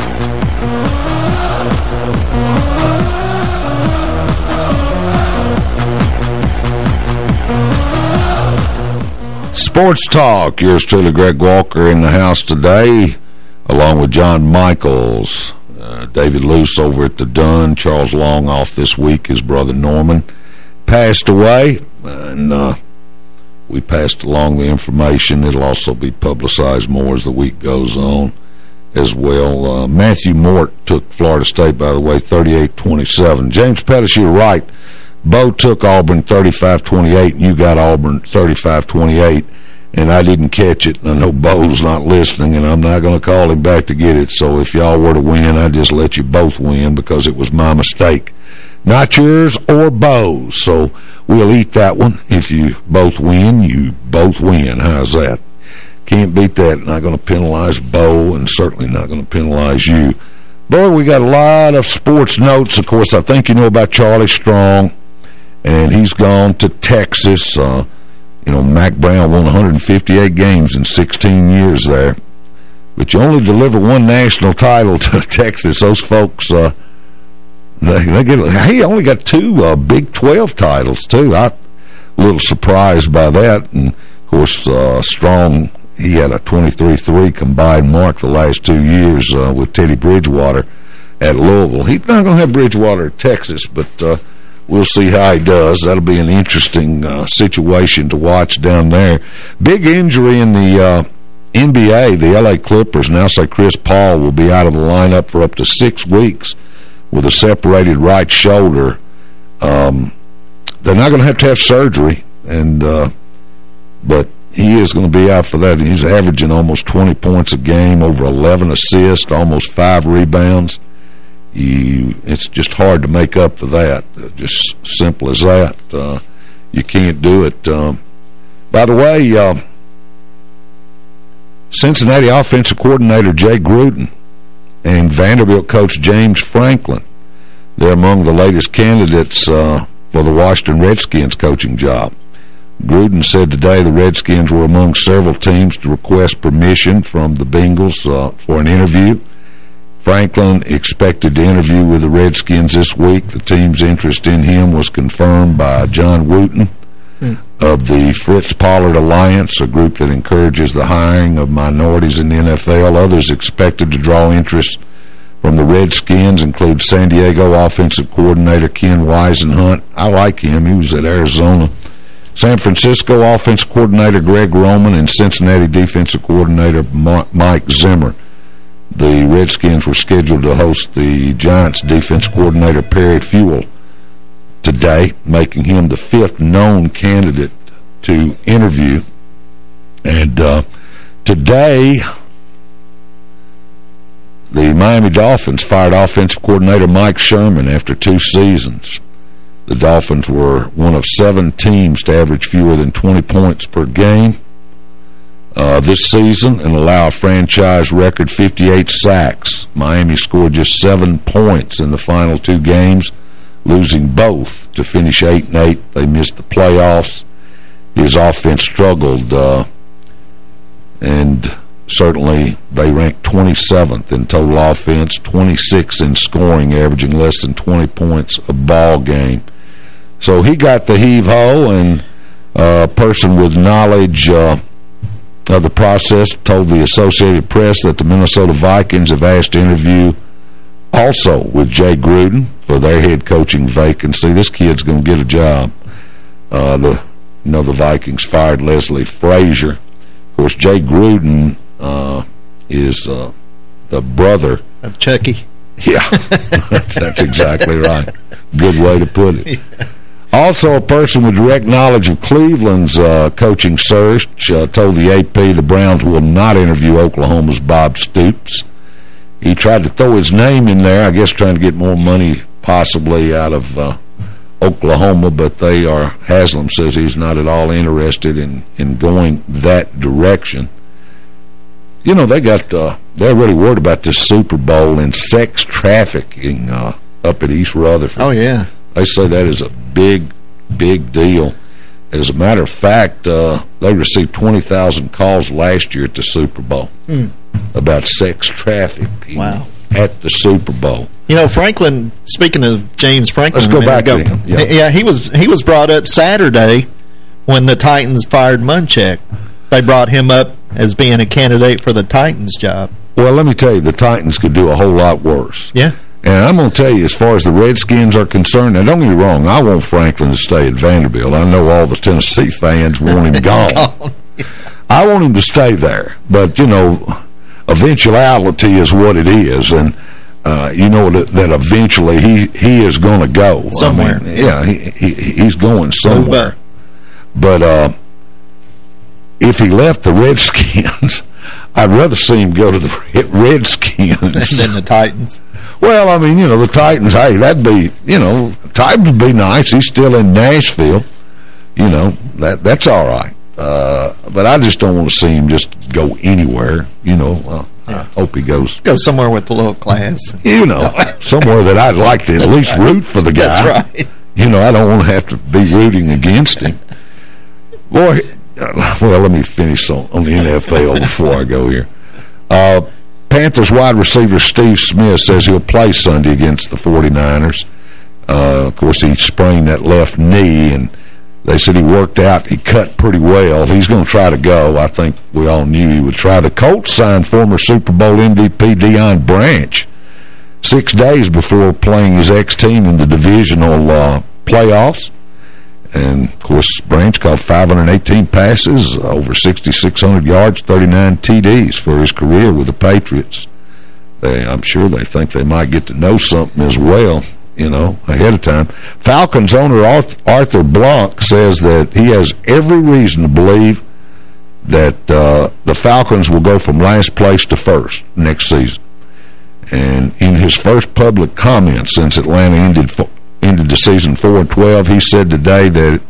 Sports Talk. Yours truly, Greg Walker, in the house today, along with John Michaels, uh, David Luce over at the Dunn, Charles Long off this week, his brother Norman passed away, and uh, we passed along the information. It'll also be publicized more as the week goes on as well. Uh, Matthew Mort took Florida State, by the way, 38-27. James Pettis, you're right. Bo took Auburn 35-28, and you got Auburn 35-28, and I didn't catch it. I know Bo's not listening, and I'm not going to call him back to get it. So if y'all were to win, I'd just let you both win because it was my mistake. Not yours or Bo's, so we'll eat that one. If you both win, you both win. How's that? Can't beat that. Not going to penalize Bo, and certainly not going to penalize you. Boy, we got a lot of sports notes. Of course, I think you know about Charlie Strong and he's gone to Texas. Uh, you know, Mack Brown won 158 games in 16 years there. But you only deliver one national title to Texas. Those folks, uh, they, they get. He only got two uh, Big 12 titles, too. I a little surprised by that. And, of course, uh, Strong, he had a 23-3 combined mark the last two years uh, with Teddy Bridgewater at Louisville. He's not going to have Bridgewater at Texas, but... We'll see how he does. That'll be an interesting uh, situation to watch down there. Big injury in the uh, NBA. The L.A. Clippers now say Chris Paul will be out of the lineup for up to six weeks with a separated right shoulder. Um, they're not going to have to have surgery, and uh, but he is going to be out for that. He's averaging almost 20 points a game, over 11 assists, almost five rebounds you it's just hard to make up for that. Just simple as that. Uh, you can't do it. Um, by the way, uh, Cincinnati offensive coordinator Jay Gruden and Vanderbilt coach James Franklin, they're among the latest candidates uh, for the Washington Redskins coaching job. Gruden said today the Redskins were among several teams to request permission from the Bengals uh, for an interview. Franklin expected to interview with the Redskins this week. The team's interest in him was confirmed by John Wooten Hmm. of the Fritz Pollard Alliance, a group that encourages the hiring of minorities in the NFL. Others expected to draw interest from the Redskins include San Diego offensive coordinator Ken Whisenhunt. I like him. He was at Arizona. San Francisco offense coordinator Greg Roman and Cincinnati defensive coordinator Mike Zimmer. The Redskins were scheduled to host the Giants defense coordinator Perry Fewell today, making him the fifth known candidate to interview. And uh, today, the Miami Dolphins fired offensive coordinator Mike Sherman after two seasons. The Dolphins were one of seven teams to average fewer than 20 points per game uh, this season and allow a franchise record 58 sacks. Miami scored just seven points in the final two games, losing both to finish 8 and 8. They missed the playoffs. His offense struggled, uh, and certainly they ranked 27th in total offense, 26th in scoring, averaging less than 20 points a ball game. So he got the heave-ho, and uh, a person with knowledge uh, of the process told the Associated Press that the Minnesota Vikings have asked to interview also with Jay Gruden for their head coaching vacancy. This kid's going to get a job. Uh, the you know the Vikings fired Leslie Frazier. Of course, Jay Gruden uh, is uh, the brother of Chucky. Yeah, that's exactly right. Good way to put it. Also, a person with direct knowledge of Cleveland's uh, coaching search uh, told the AP the Browns will not interview Oklahoma's Bob Stoops. He tried to throw his name in there, I guess trying to get more money possibly out of uh, Oklahoma, but they are, Haslam says he's not at all interested in, in going that direction. You know, they got, uh, they're really worried about this Super Bowl and sex trafficking uh, up at East Rutherford. Oh, yeah. They say that is a big, big deal. As a matter of fact, uh, they received 20,000 calls last year at the Super Bowl Hmm. about sex trafficking Wow. at the Super Bowl. You know, Franklin, speaking of James Franklin... Let's go back ago, to him, yeah. yeah, he was he was brought up Saturday when the Titans fired Munchak. They brought him up as being a candidate for the Titans job. Well, let me tell you, the Titans could do a whole lot worse. Yeah. And I'm going to tell you, as far as the Redskins are concerned, now don't get me wrong, I want Franklin to stay at Vanderbilt. I know all the Tennessee fans want him gone. I want him to stay there. But, you know, eventuality is what it is. And, uh, you know that, that eventually he, he is going to go. Somewhere. I mean, yeah, he, he, he's going somewhere. But uh, if he left the Redskins, I'd rather see him go to the Redskins. than the Titans. Well, I mean, you know, the Titans, hey, that'd be, you know, Titans would be nice. He's still in Nashville. You know, that that's all right. Uh, but I just don't want to see him just go anywhere. You know, uh, I hope he goes, Go somewhere with a little class. you know, somewhere that I'd like to at least root for the guy. That's right. You know, I don't want to have to be rooting against him. Boy, uh, well, let me finish on, on the NFL before I go here. Uh, Panthers wide receiver Steve Smith says he'll play Sunday against the 49ers. Uh, of course, he sprained that left knee, and they said he worked out. He cut pretty well. He's going to try to go. I think we all knew he would try. The Colts signed former Super Bowl MVP Deion Branch six days before playing his ex-team in the divisional uh, playoffs. And, of course, Branch caught 518 passes, over 6,600 yards, 39 TDs for his career with the Patriots. They, I'm sure they think they might get to know something as well, you know, ahead of time. Falcons owner Arthur Blank says that he has every reason to believe that uh, the Falcons will go from last place to first next season. And in his first public comment since Atlanta ended ended the season 4 and 12, he said today that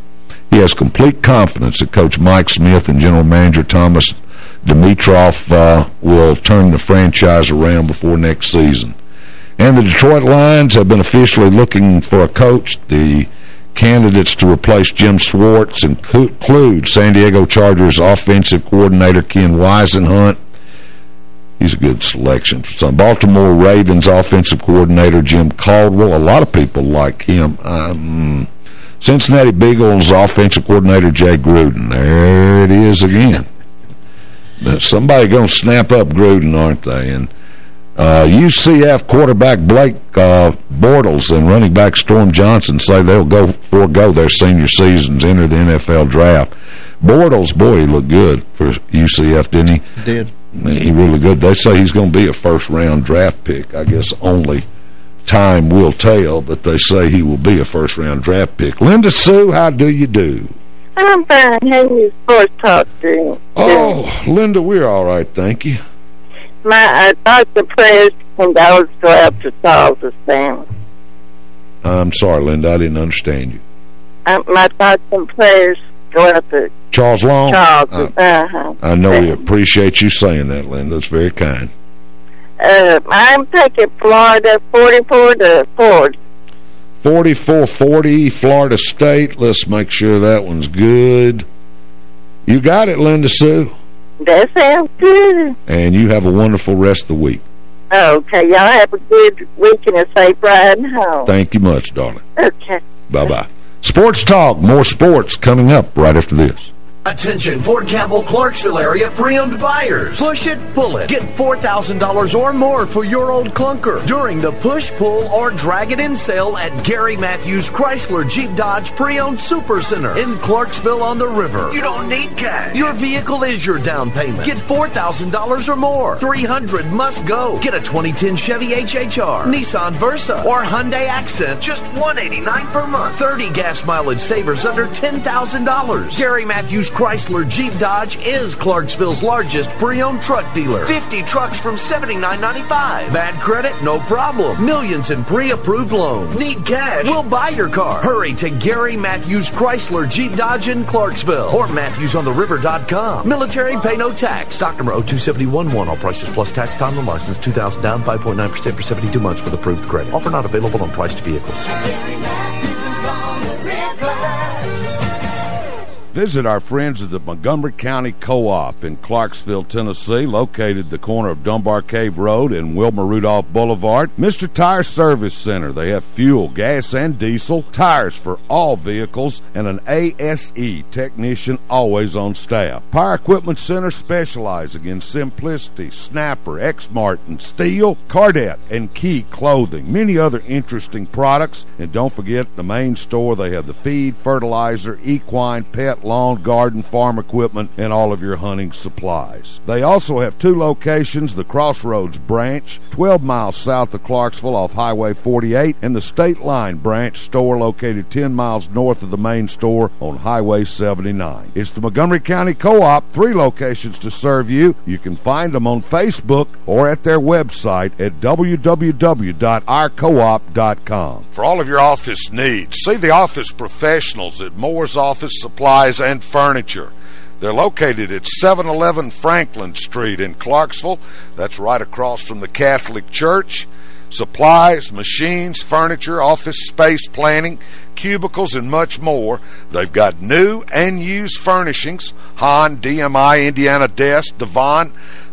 he has complete confidence that Coach Mike Smith and General Manager Thomas Dimitroff uh, will turn the franchise around before next season. And the Detroit Lions have been officially looking for a coach. The candidates to replace Jim Schwartz include San Diego Chargers offensive coordinator Ken Whisenhunt, he's a good selection for some. Baltimore Ravens offensive coordinator Jim Caldwell. A lot of people like him. Um, Cincinnati Bengals offensive coordinator Jay Gruden. There it is again. Somebody going to snap up Gruden, aren't they? And uh, UCF quarterback Blake uh, Bortles and running back Storm Johnson say they'll go forego their senior seasons, enter the NFL draft. Bortles, boy, he looked good for UCF, didn't he? Did. He really good. They say he's going to be a first-round draft pick. I guess only time will tell, but they say he will be a first-round draft pick. Linda Sue, how do you do? I'm fine. How you sports talk doing? Oh, Linda, we're all right, thank you. My I uh, Dr. Prayers condolences go out to Charles' family. I'm sorry, Linda, I didn't understand you. Uh, my thoughts and prayers go out to Charles Long? Charles. Uh, uh-huh. I know we appreciate you saying that, Linda. That's very kind. Uh, I'm taking Florida 44 to 40. 4440 Florida State. Let's make sure that one's good. You got it, Linda Sue. That sounds good. And you have a wonderful rest of the week. Okay, y'all have a good week and a safe ride home. Thank you much, darling. Okay. Bye-bye. Sports Talk, more sports coming up right after this. Attention Fort Campbell Clarksville area pre-owned buyers. Push it, pull it. Get $4,000 or more for your old clunker during the push, pull, or drag it in sale at Gary Matthews Chrysler Jeep Dodge Pre-Owned Super Center in Clarksville on the river. You don't need cash. Your vehicle is your down payment. Get $4,000 or more. 300 must go. Get a 2010 Chevy HHR, Nissan Versa, or Hyundai Accent. Just 189 per month. 30 gas mileage savers under $10,000. Gary Matthews Chrysler Jeep Dodge is Clarksville's largest pre-owned truck dealer. 50 trucks from $79.95. Bad credit? No problem. Millions in pre-approved loans. Need cash? We'll buy your car. Hurry to Gary Matthews Chrysler Jeep Dodge in Clarksville or MatthewsOnTheRiver.com. Military pay no tax. Stock number 02711. All prices plus tax, time and license. 2000 down, 5.9% for 72 months with approved credit. Offer not available on priced vehicles. Visit our friends at the Montgomery County Co-op in Clarksville, Tennessee, located the corner of Dunbar Cave Road and Wilma Rudolph Boulevard. Mr. Tire Service Center. They have fuel, gas, and diesel, tires for all vehicles, and an ASE technician always on staff. Power Equipment Center specializing in Simplicity, Snapper, Exmark, and Stihl, Carhartt, and Key Clothing. Many other interesting products. And don't forget the main store. They have the feed, fertilizer, equine, pet, lawn, garden, farm equipment, and all of your hunting supplies. They also have two locations, the Crossroads branch, 12 miles south of Clarksville off Highway 48, and the State Line branch store located 10 miles north of the main store on Highway 79. It's the Montgomery County Co-op, three locations to serve you. You can find them on Facebook or at their website at www.ourcoop.com. For all of your office needs, see the office professionals at Moore's Office Supplies and Furniture. They're located at 711 Franklin Street in Clarksville. That's right across from the Catholic Church. Supplies, machines, furniture, office space planning, cubicles, and much more. They've got new and used furnishings, HON, DMI, Indiana Desk, Devon.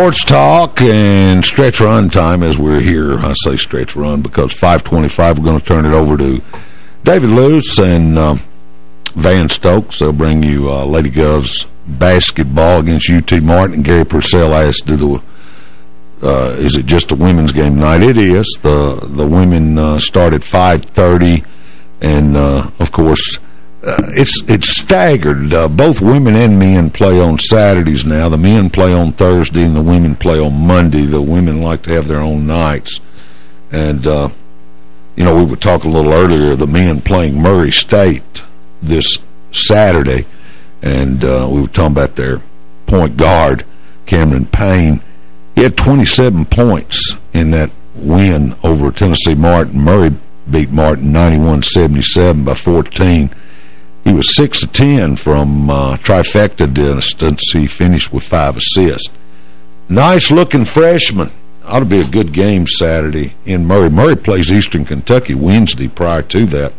Sports talk and stretch run time as we're here. I say stretch run because 525 we're going to turn it over to David Luce and uh, Van Stokes. They'll bring you uh, Lady Govs basketball against UT Martin. And Gary Purcell asked, do the uh, is it just a women's game tonight? It is. The the women uh, start at 5.30 and, uh, of course, it's it's staggered. Uh, both women and men play on Saturdays now. The men play on Thursday and the women play on Monday. The women like to have their own nights. And, uh, you know, we were talking a little earlier, the men playing Murray State this Saturday, and uh, we were talking about their point guard, Cameron Payne. He had 27 points in that win over Tennessee Martin. Murray beat Martin 91-77 by 14. He was 6 of 10 from uh, trifecta distance. He finished with five assists. Nice-looking freshman. Ought to be a good game Saturday in Murray. Murray plays Eastern Kentucky Wednesday prior to that,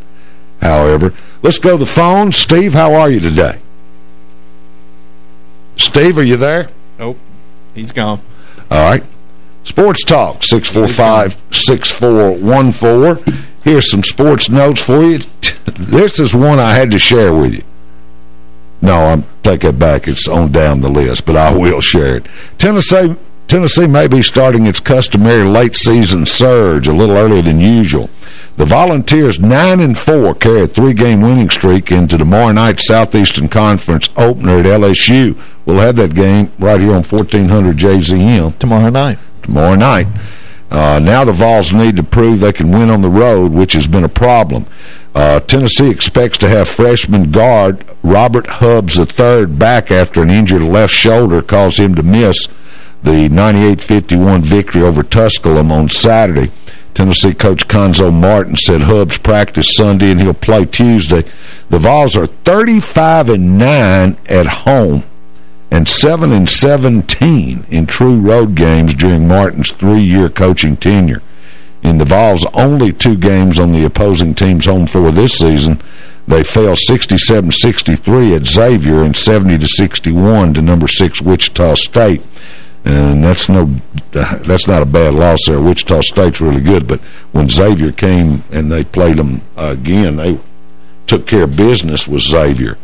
however. Let's go to the phone. Steve, how are you today? Steve, are you there? Nope. He's gone. All right. Sports Talk, 645-6414. Here's some sports notes for you. This is one I had to share with you. No, I'm take it back. It's on down the list, but I will share it. Tennessee Tennessee may be starting its customary late season surge a little earlier than usual. The Volunteers 9 and 4 carry a three-game winning streak into tomorrow night's Southeastern Conference opener at LSU. We'll have that game right here on 1400 JZM. Tomorrow night. Tomorrow night. Uh, now the Vols need to prove they can win on the road, which has been a problem. Uh, Tennessee expects to have freshman guard Robert Hubbs III back after an injured left shoulder caused him to miss the 98-51 victory over Tusculum on Saturday. Tennessee coach Cuonzo Martin said Hubbs practiced Sunday and he'll play Tuesday. The Vols are 35 and 9 at home and 7 and 17 in true road games during Martin's three-year coaching tenure. In the Vols' only two games on the opposing team's home floor this season, they fell 67-63 at Xavier and 70-61 to number 6 Wichita State. And that's no, that's not a bad loss there. Wichita State's really good, but when Xavier came and they played them again, they took care of business with Xavier.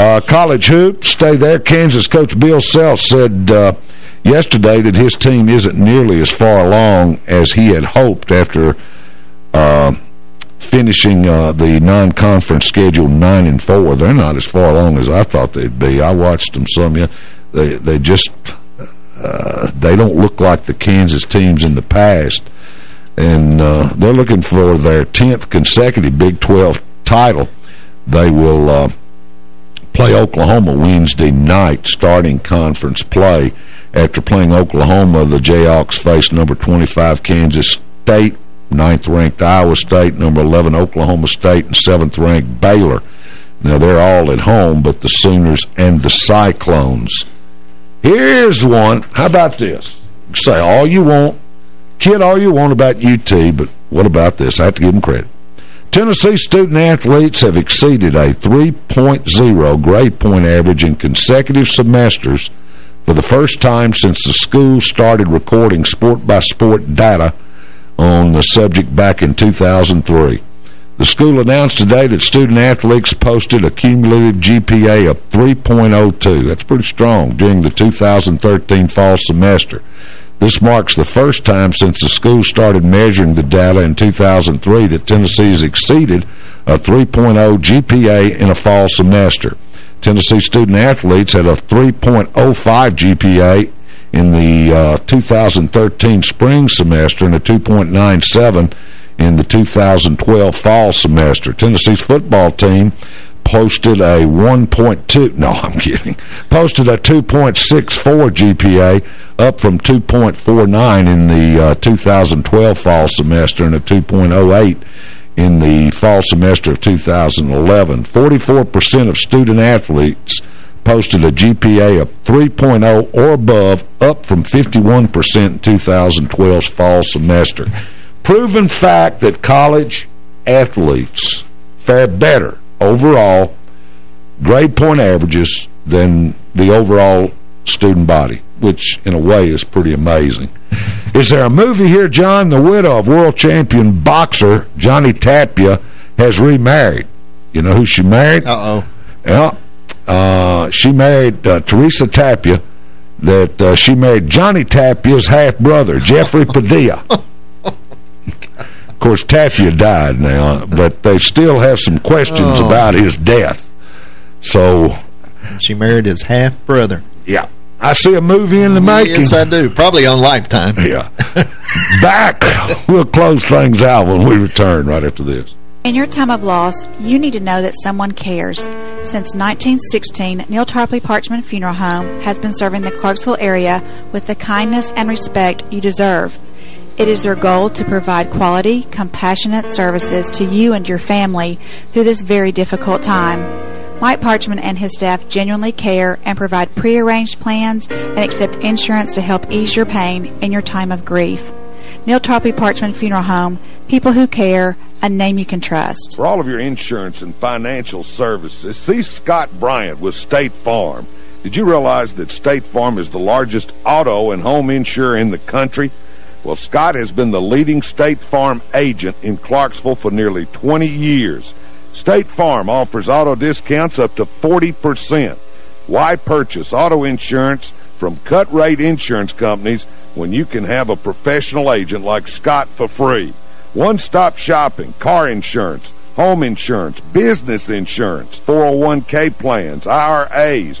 Uh, college hoops, stay there. Kansas coach Bill Self said uh, yesterday that his team isn't nearly as far along as he had hoped after uh, finishing uh, the non-conference schedule 9 and 4. They're not as far along as I thought they'd be. I watched them some. Yeah, they they just uh, they don't look like the Kansas teams in the past. And uh, they're looking for their 10th consecutive Big 12 title. They will uh, play Oklahoma Wednesday night, starting conference play. After playing Oklahoma, the Jayhawks face number 25 Kansas State, ninth-ranked Iowa State, number 11 Oklahoma State, and seventh-ranked Baylor. Now, they're all at home, but the Sooners and the Cyclones Here's one. How about this? Say all you want, kid all you want about UT, but what about this? I have to give them credit. Tennessee student-athletes have exceeded a 3.0 grade point average in consecutive semesters for the first time since the school started recording sport-by-sport -sport data on the subject back in 2003. The school announced today that student-athletes posted a cumulative GPA of 3.02. That's pretty strong during the 2013 fall semester. This marks the first time since the school started measuring the data in 2003 that Tennessee has exceeded a 3.0 GPA in a fall semester. Tennessee student-athletes had a 3.05 GPA in the uh, 2013 spring semester and a 2.97 in the 2012 fall semester. Tennessee's football team posted a 1.2, no, I'm kidding, posted a 2.64 GPA, up from 2.49 in the uh, 2012 fall semester and a 2.08 in the fall semester of 2011. 44% of student-athletes posted a GPA of 3.0 or above, up from 51% in 2012's fall semester proven fact that college athletes fare better overall grade point averages than the overall student body, which in a way is pretty amazing. Is there a movie here, John? The widow of world champion boxer Johnny Tapia has remarried. You know who she married? Uh-oh. Yeah. Uh, she married uh, Teresa Tapia, that uh, she married Johnny Tapia's half-brother, Jeffrey Padilla. Of course, Tapia died now, but they still have some questions oh. about his death. So... She married his half-brother. Yeah. I see a movie in the making. Yes, I do. Probably on Lifetime. Yeah. Back. we'll close things out when we return right after this. In your time of loss, you need to know that someone cares. Since 1916, Neal Tarpley Parchman Funeral Home has been serving the Clarksville area with the kindness and respect you deserve. It is their goal to provide quality, compassionate services to you and your family through this very difficult time. Mike Parchman and his staff genuinely care and provide prearranged plans and accept insurance to help ease your pain in your time of grief. Neal Tarpley Parchman Funeral Home, people who care, a name you can trust. For all of your insurance and financial services, see Scott Bryant with State Farm. Did you realize that State Farm is the largest auto and home insurer in the country? Well, Scott has been the leading State Farm agent in Clarksville for nearly 20 years. State Farm offers auto discounts up to 40%. Why purchase auto insurance from cut-rate insurance companies when you can have a professional agent like Scott for free? One-stop shopping, car insurance, home insurance, business insurance, 401k plans, IRAs,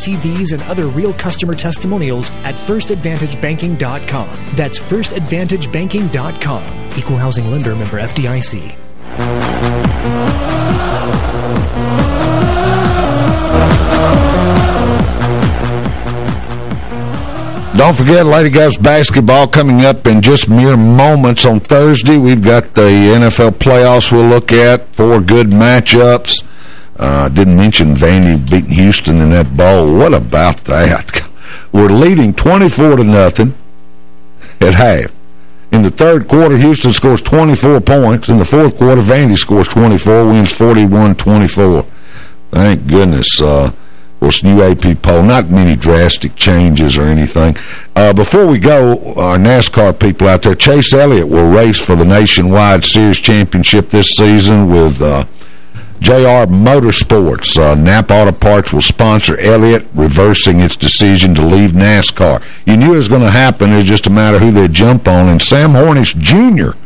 See these and other real customer testimonials at firstadvantagebanking.com. That's firstadvantagebanking.com. Equal housing lender member FDIC. Don't forget, Lady Govs basketball coming up in just mere moments on Thursday. We've got the NFL playoffs we'll look at, four good matchups. Uh, didn't mention Vandy beating Houston in that bowl. What about that? We're leading 24 to nothing at half. In the third quarter, Houston scores 24 points. In the fourth quarter, Vandy scores 24, wins 41-24. Thank goodness. Uh, course, new AP poll, not many drastic changes or anything. Uh, before we go, our NASCAR people out there, Chase Elliott will race for the Nationwide Series Championship this season with uh, JR Motorsports. Uh, NAPA Auto Parts will sponsor Elliott, reversing its decision to leave NASCAR. You knew it was going to happen. It's just a matter who they jump on. And Sam Hornish Jr.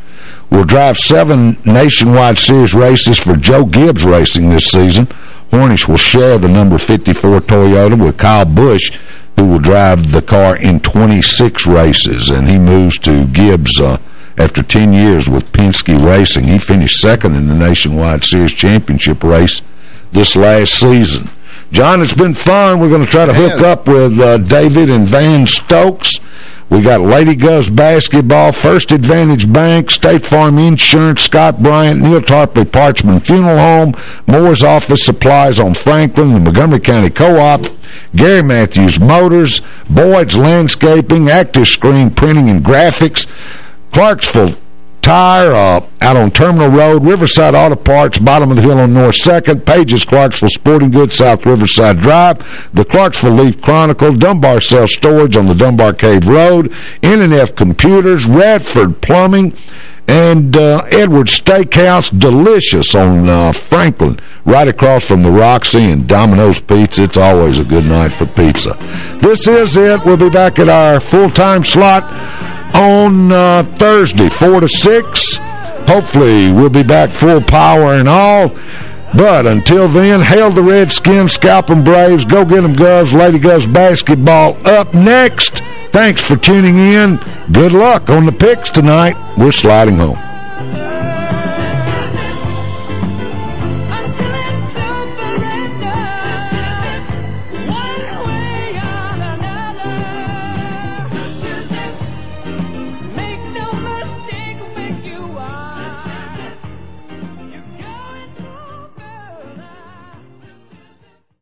will drive seven Nationwide Series races for Joe Gibbs Racing this season. Hornish will share the number 54 Toyota with Kyle Busch, who will drive the car in 26 races. And he moves to Gibbs uh, after 10 years with Penske Racing. He finished second in the Nationwide Series Championship race this last season. John, it's been fun. We're going to try to hook up with uh, David and Van Stokes. We got Lady Govs basketball, First Advantage Bank, State Farm Insurance, Scott Bryant, Neal Tarpley Parchman Funeral Home, Moore's Office Supplies on Franklin, the Montgomery County Co-op, Gary Matthews Motors, Boyd's Landscaping, Active Screen Printing and Graphics, Clarksville Tire uh, out on Terminal Road, Riverside Auto Parts, bottom of the hill on North 2nd, Pages Clarksville Sporting Goods, South Riverside Drive, the Clarksville Leaf Chronicle, Dunbar Self Storage on the Dunbar Cave Road, NNF Computers, Radford Plumbing, and uh, Edwards Steakhouse, delicious on uh, Franklin, right across from the Roxy and Domino's Pizza. It's always a good night for pizza. This is it. We'll be back at our full-time slot on uh, Thursday, 4 to 6. Hopefully, we'll be back full power and all. But until then, hail the Redskins, scalp them Braves, go get them Govs, Lady Govs basketball up next. Thanks for tuning in. Good luck on the picks tonight. We're sliding home.